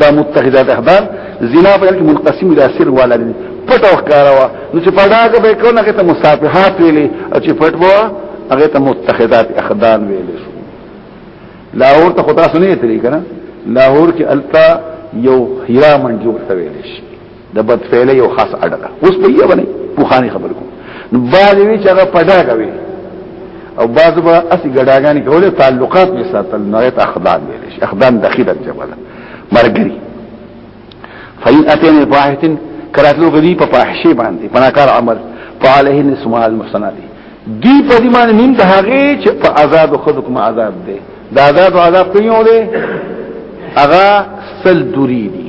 دا متحدات احبار زنا په کې منقسم الى سر والا دي پټ او ښکاروا نو چې پټا کې به کونه کې ته مصافحات ویلې او چې پټ وو هغه ته متحدات اخدان ویلې شو لاهور ته خدا سنې ترې کنه لاهور کې التا یو هیرا منجور ته ویلې شي د بدفعله یو خاص اړه ده اوس په یوه باندې پوخانی خبر کوم نو باز وی چې هغه پډا کوي او باز به اسی ګډاګانی کوله تعلقات می ساتل نه ته اخدان ویل شي اخدان دخیله جبل مرګري فین اتین فاحتن کراتلو غدی په فاحشه باندې پناکار عمل فعليه نسمع المحسنات دی په دې باندې نیم د هغه چې په آزاد خود کوم عذاب دی دا آزاد عذاب کوي او دی هغه سل دوری دی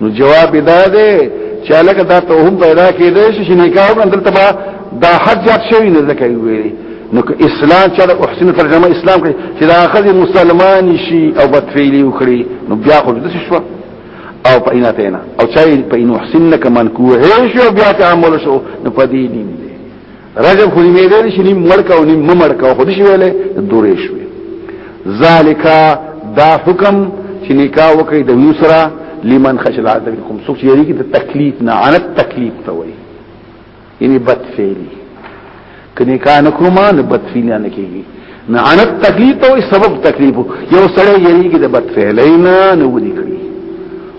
نو جواب دا دی چې الګ دا ته هم پیدا کېدې شي چې نکاح باندې دلته با دا حد جات شوی نه ځکه ویلي نو که اسلام چې د احسن ترجمه اسلام کوي چې دا اخذ مسلمان شي او بدفعلی وکړي نو بیا خو د څه شو او په ایناتینا او چای په انو حسن کمن کوه شو بیا تعامل شو نو پدې دي رجب خو نیمه دی چې نیم مړکا او نیم ممړکا خو نشي ویلې دورې شوې ذالکا دا حکم چې نکاح وکړي د یوسرا لمن خشل عاد منکم سوچ یې کې د تکلیف نه عن تکلیف ته وایي یعنی بد فعلی کني کان کومه بد فعلی نه کیږي نه انا تکلیف او سبب تکلیف یو سړی یریږي د بد فعلینا نه ودی کړی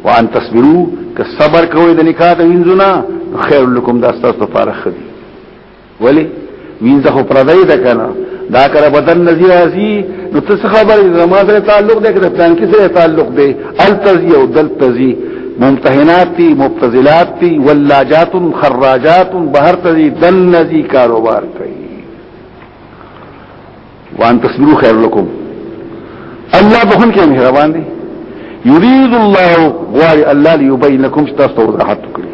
وان تصبروا که صبر کوئ د نکاح د وینځونه خیر لکم دا ستاسو لپاره خدي ولی وینځه خو پردای ده کنه دا کړه بدن نزی راځي نو څه خبر زما سره تعلق ده کړه پلان کې سره تعلق ده التزی او دلتزی ممتحنات تی مبتزلات تی ولاجات خراجات بهر تزی دن نزی کاروبار کوي وان تسلو خیر لکم الله بخون کې مهربان دی یرید الله غواری الله لیبین لکم تاسو وضاحت کړی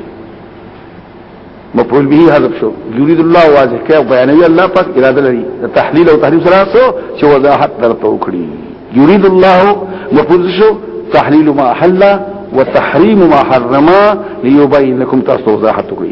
مفعول به حذف شو یرید الله واضح کې بیانوي الله پاک اراده لري تحلیل او تحریف سره سو چې وضاحت درته وکړي یرید الله مفعول شو تحلیل ما حل وتحریم ما حرم لیبین لکم تاسو وضاحت کړی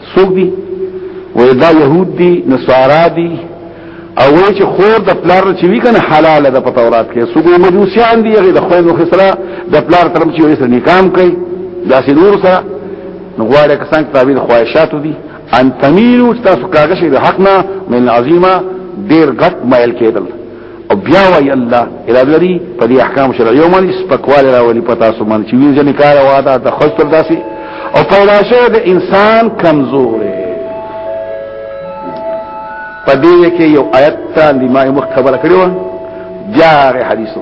سوق دي وې دا يهود دي نصارا دي او وې چې خور د پلار چې وی کنه حلال ده په تورات کې سوق مجوسيان دي هغه د خوين او خسرا د پلار ترم چې وې سره نکام کوي دا سينور سره نغواړي کسان تعبیر خواهشاتو دي ان تميلوا تاسو کاږي د حقنا من عظیمه ډیر غټ مایل کېدل او بیا وای الله اراده لري په دې احکام شرعي او مالي سپکواله راولي پتا سو من چې وینځ نه کار واده د خپل پر داسي او پیدا شوی د انسان کمزور په دې کې یو آیت ته د ما مخ خبره کړو جار حدیثو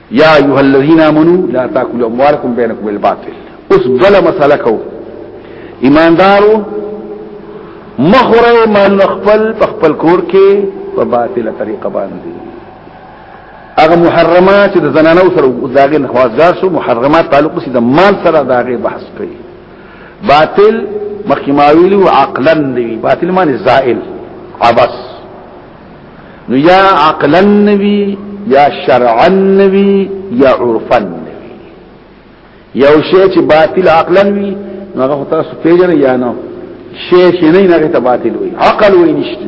یا ایها الذین آمنو لا تاکلوا اموالکم بینکم بالباطل اوس بل مسله کو ایماندارو مخره مال خپل په خپل کور کې په باطله طریقه باندې هغه محرمات د زنانو سره داغه نخوازګار شو محرمات تعلق سي د مال سره داغه بحث کوي باطل مخکماویل عقلا دی باطل معنی زائل عبس نو یا عقلا نوی یا شرعا نوی یا عرفا نوی یو شی چې باطل عقلا وی نو هغه تاسو پیژنئ یا نه شی چې نه نه ته باطل وی عقل وی نشته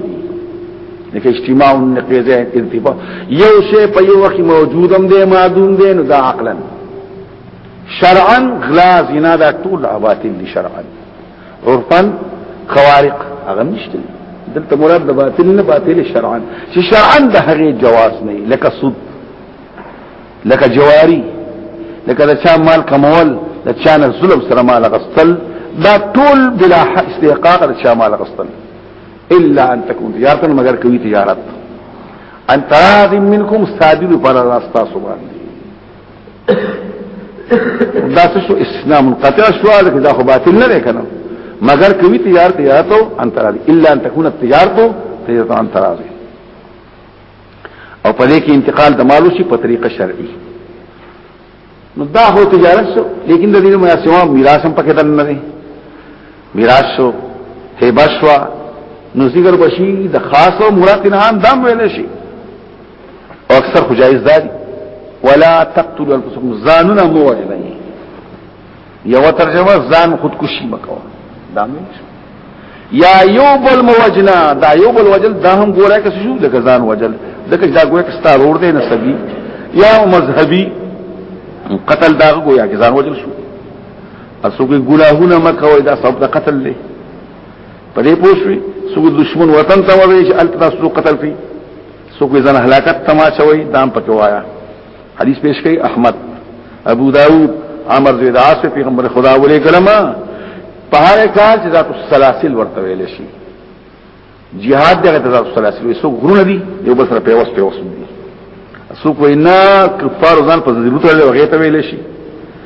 لکه اجتماع النقیزه انتفاع یو شی په یو وخت موجودم دی معدوم دی نو دا عقلا شرعا غلا زنا دا ټول باطل دي شرعا عرفا خوارق هغه نشته دلته مراد د باطل نه باطل شرعا چې شرعا د هغه جواز نه لکه سود لکه جواری لکه د چا مال کمول د چا نه ظلم سره مال غسل دا ټول بلا استحقاق د چا مال غسل الا ان تكون تجارت مگر کوي تجارت ان تراض منکم صادر پر راستا سبحان دا څه شو استثناء منقطع شو لکه دا خو باطل نه کنه مگر کوي تجارت تجارت او انتراضي الا ان تكون التجارت تجارت انتراضي او په دې کې انتقال د مالو شي په طریقه شرعي نو دا هو تجارت شو لیکن د دې میا سوا میراث هم پکې دنه نه میراث شو هبشوا نو ذکر بشي د خاص او مراد نه هم دام ویل شي او اکثر خو جائز دادي ولا تقتلوا انفسكم ځانونه مو وجنه یو ترجمه ځان خودکشي مکو دا مې یا یو بل موجنا دا یو بل وجل دا هم ګورای که شو لکه ځان وجل لکه دا ګویا کستا روړ دی نسبی یا مذهبي قتل دا ګویا کې ځان وجل شو اسو کې ګناهونه مکوې دا سبب د قتل دی په دې پوښوي سو دشمن وطن ته وایي چې التاسو قتل کوي سو کوئی زن حلاکت تما چوئی دام پکوایا حدیث پیش کئی احمد ابو داود عمر زید عاصف پیغمبر خدا ولی کلمہ په هر کار چې ذات السلاسل ورته ویل شي jihad دغه ذات السلاسل وي سو غرونه دي یو بل سره په وسته وسم دي سو کوینا کفار ځان په ضرورت لري هغه ته ویل شي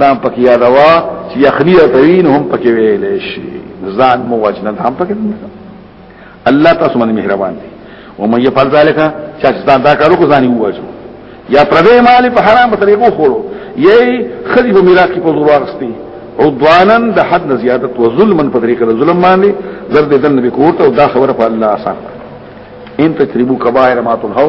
دا پکې یادوا چې یخنی توین هم پکې ویلې شي ځان مو وجنه هم پکې الله تاسو باندې مهربان دی او مې په ذالک چې ځان دا کارو کو ځاني وواجو یا پردې مال په حرام طریقو خورو یې خدي په میراث کې په زور واغستي عدوانا د حد نه زیادت او ظلما په طریقه د ظلم باندې زرد دن نبی کوته او دا خبره په الله آسان ان تجربو کبائر ما تنهو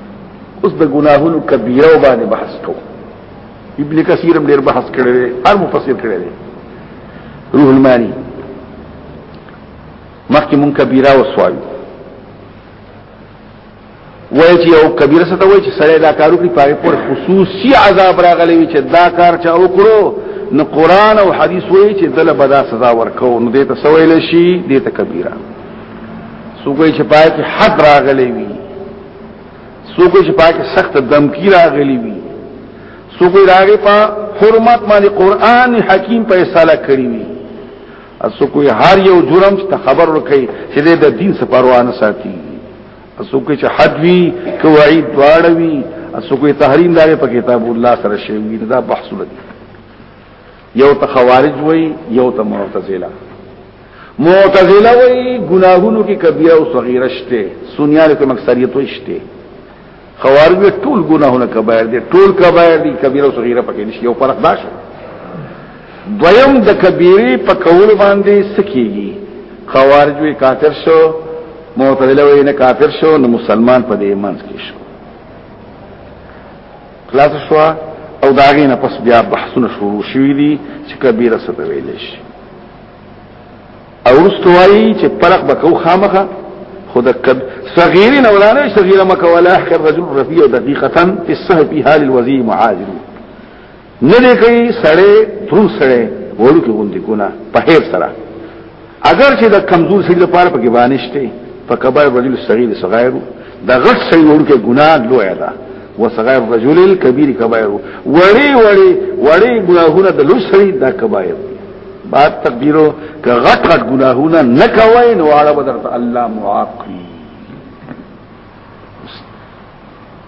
اوس د ګناهونو کبیره باندې بحث کو ابن کثیر هم ډیر بحث کړی دی هر مفسر کړی دی روح المانی مخکې مون کبیره وسوایو وای چې یو کبیره څه ته وای چې سړی دا کارو کوي پاره پر خصوصي عذاب راغلی وي چې دا کار چا وکړو نو قران او حدیث وای چې دله بدا سزا ورکو نو دې ته سویل شي دې ته کبیره سو کوئی چې پای کې حد راغلی وي سوکو چې پاکه سخت دمکی راغلی وي سوکو راغی په حرمت باندې قران حکیم په اصاله کړی وي اسوکو هر یو جرم ته خبر ورکړي چې د دین سپاروا نه ساتي اسوکو چې حد وی کوي دواړه وی اسوکو تحریم داري په کتاب الله سره شی وی دا بحث لري یو ته خوارج وای یو ته معتزله معتزله وای ګناهونو کې کبیره او صغیره شته سنیانو کې مکسریت وشته خوارج ټول ګناهونه کبایر دي ټول کبایر دي کبیره او صغیره پکې نشي یو فرق دا شو دویم د کبیره په کول باندې سکیږي خوارج وی کافر شو معتزله وی نه کافر شو نو مسلمان په دې منځ کې شو خلاص شو او دا غینه پس بیا بحثونه شروع شوې دي چې کبیره څه ته ویل شي او رستوایي چې فرق بکو خامخه خود کب صغیرین اولانا صغیره مکه ولا احکر رجل رفیع دقیقه فی السهو فی حال الوزی معاجل نه دې کوي سړې ترون سړې وړو کې غوندي ګونه په هر سره اگر چې د کمزور سړي لپاره په کې بانشته په کبایر رجل صغیر صغیر د غټ سړي ورکه ګناه لوی ده وصغیر رجل الكبير کبایر وړي وړي وړي ګناهونه د لوی سړي دا کبایر بعد تقدیرو که غټ غټ ګناهونه نه کوي نو اړه بدرته الله معاف کړي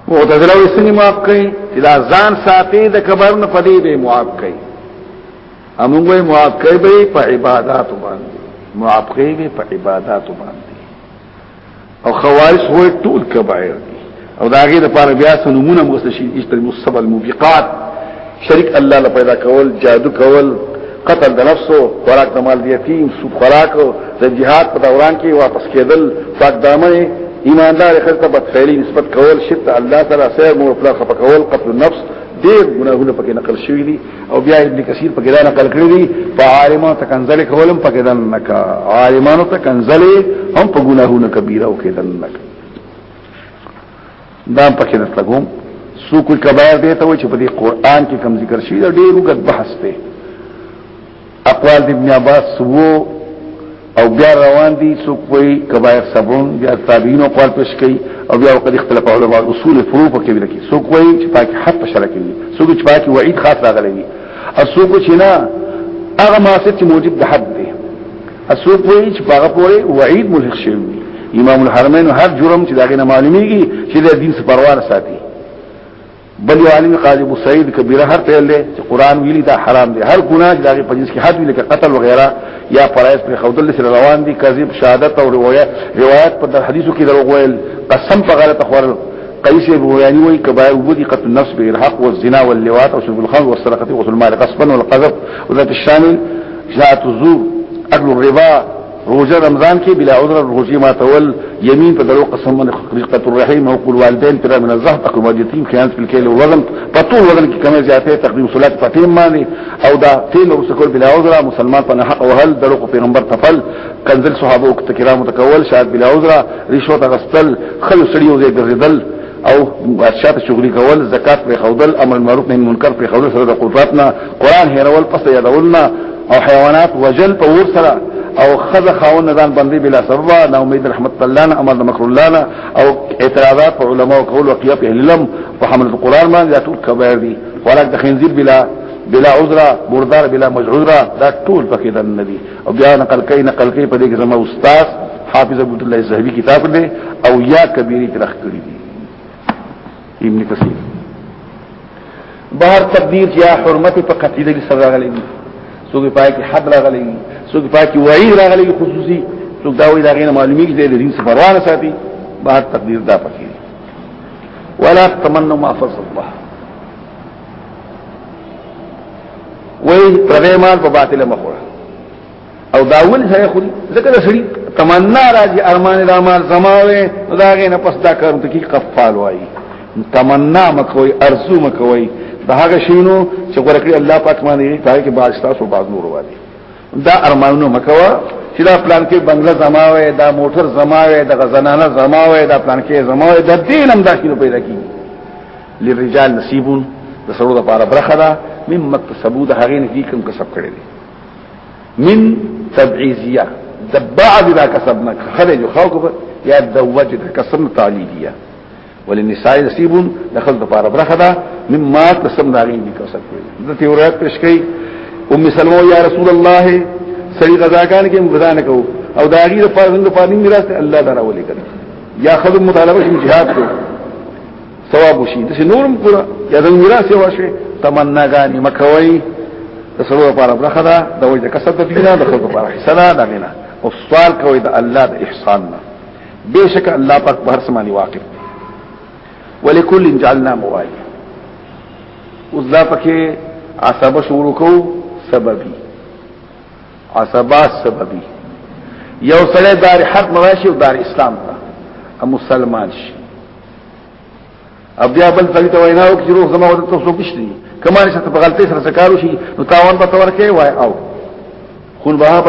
معتزله وسنی معاف کړي چې دا ځان ساتي د کبایر نه پدې به معاف کړي امونږه معاقبه به په عبادت باندې معاقبه به په عبادت باندې او خوارج هو ټول کبایر دي او دا غي د پاره بیا سنمونه مغسل شي اجتنب السب الموبقات شرک الله لا پیدا کول جادو کول قتل د نفسو خوراک د مال یتیم سو خوراک د جهاد په دوران کې واپس کېدل پاک دامن ایماندار خلک په خیری نسبت کول شرک الله تعالی سره مو خپل خپل کول قتل النفس ډېر ګناهونه پکې نقل شوي دي او بیا ابن کثیر په ګرانه نقل کړی دی په عالمانو ته کنزل کولم په ګران نکا عالمانو ته کنزل هم په ګناهونو کبیره او کېدل نکا دا پکې نه تګوم سو کوئی کبایر دی ته و چې په دې قران کې کم ذکر شوی دا ډېر وګت بحث دی اقوال د ابن عباس وو او بیا روان دي سو کوئی کبایر سبون بیا تابعین او قوال پیش کوي او بیا وقد اختلاف علماء اصول فروع په کې ویل کی سو کوئی چې پاکي حد په شرع کوي سو کوئی چې پاکي وعید خاص راغلی وي او سو کوئی چې نه هغه ماسه چې موجب د حد دی اسو کوئی چې هغه پورې وعید ملحق شوی امام الحرمین هر جرم چې داغه معلومیږي چې د دین سپروار ساتي بل یو عالم قاضي ابو سعید کبیره هر پیل له قران ویلی دا حرام دی هر ګناه چې هغه پنځه کې حد ویل کې قتل وغیرہ یا فرایض پر خودل سره روان دي کذب شهادت او روایت روایت په حدیثو کې دروغ ویل قسم په غلط خور قیس ابو یعنی وی کبائر ودی قتل النفس بالحق والزنا واللواط وشرب الخمر والسرقه وغسل المال قصبا والقذف وذات الشامل شاعت الزور اكل الربا روزه رمضان کې بلا عذر روزي ما تول يمين په درو قسم من خلقت الرحيم او قل والدين ترى من الزهد تقل ماجتين خيانت في الكيل والوزن فطول وزن کې کمه زیاته تقدیم صلات فاتیم معنی او دا تیل او سکول بلا عذر مسلمان په حق او هل درو پیغمبر تفل کنزل صحابه او کرامو تکول شاد بلا عذر رشوت غسل خل سړیو زې ګرځدل او ارشاد شغلی کول زکات په خودل امر معروف نهي منکر په خودل سره د قدرتنا قران هرول پس یادولنا او حیوانات وجل په ور سره او خذ خاون ځان باندې بلا سبب نه امید رحمت الله نه امر مکر الله نه او اعتراضات په علما او قول او قیاف اهل علم په حمل القران باندې ټول کبایر دي ولکه د خنزیر بلا بلا عذر مردار بلا مجعوره دا ټول پکې د نبی او بیا نقل کوي نقل کوي په دې کې زمو استاد حافظ ابو الله زهبي کتاب دی او یا کبیری ترخ کړی دی ابن کثیر بهر تقدیر یا حرمت په قتیده کې سره راغلی دی څوک پای کې حد راغلی دی څوک پای کې وایي راغلی خصوصي څوک دا وایي دا غینه معلومی کې د دین سفر روانه ساتي بهر تقدیر دا پکې ولا تمنوا ما فضل الله وای پرې مال په باطل مخور او داول ځای خو ذکر سړي تمنا راځي ارمان د مال زماوي داغه نه پس دا کار ته کی قفال وای تمنا مکوي ارزو مکوي دا هغه شینو چې ورکړي الله پاک باندې پای کې باج تاسو باز نور وادي دا ارمانونه مکوا چې دا پلان کې بنگله زماوي دا موټر زماوي دا غزنانه زماوي دا پلان کې زماوي د دینم داخلو پیدا کیږي للرجال نصیبون د سرو د پاره برخه ده مم مکتسبو د هغه نه کی کوم کسب کړی دی من تبعیزیه د بعد دا کسب نه خره جو خو کو یا د وجه د کسب تعلیلیه وللنساء نصیب د خل د پاره برخه ده مم ما کسب دا غی کی کسب کړی د تیورات پیش کړي ام سلمو یا رسول الله سړي غزاکان کې غزا نه کو او دا غي د فرزند په میراث الله دراولې کړ یا خدم مطالبه شي jihad کو ثواب شي د نورم کړه یا د میراث یو شي تمنا غاني مکوي د سلو لپاره برخه ده د وجه کسب د پینا د خلکو لپاره حسنا ده مینا او سوال کوي د الله د احسان نه بشک الله پاک په هر سمانی واقف ولکل جعلنا موای اوس دا پکې عصب شروع کو سببي عصبات سببي یو سره دار حق مراشي او دار اسلام ته مسلمان شي اب بیا بل ځای ته وینا وکړي روح زما ورته څه وکړي کمانه چې په غلطي سره سکارو شي نو تاوان به تور کې وای او خون به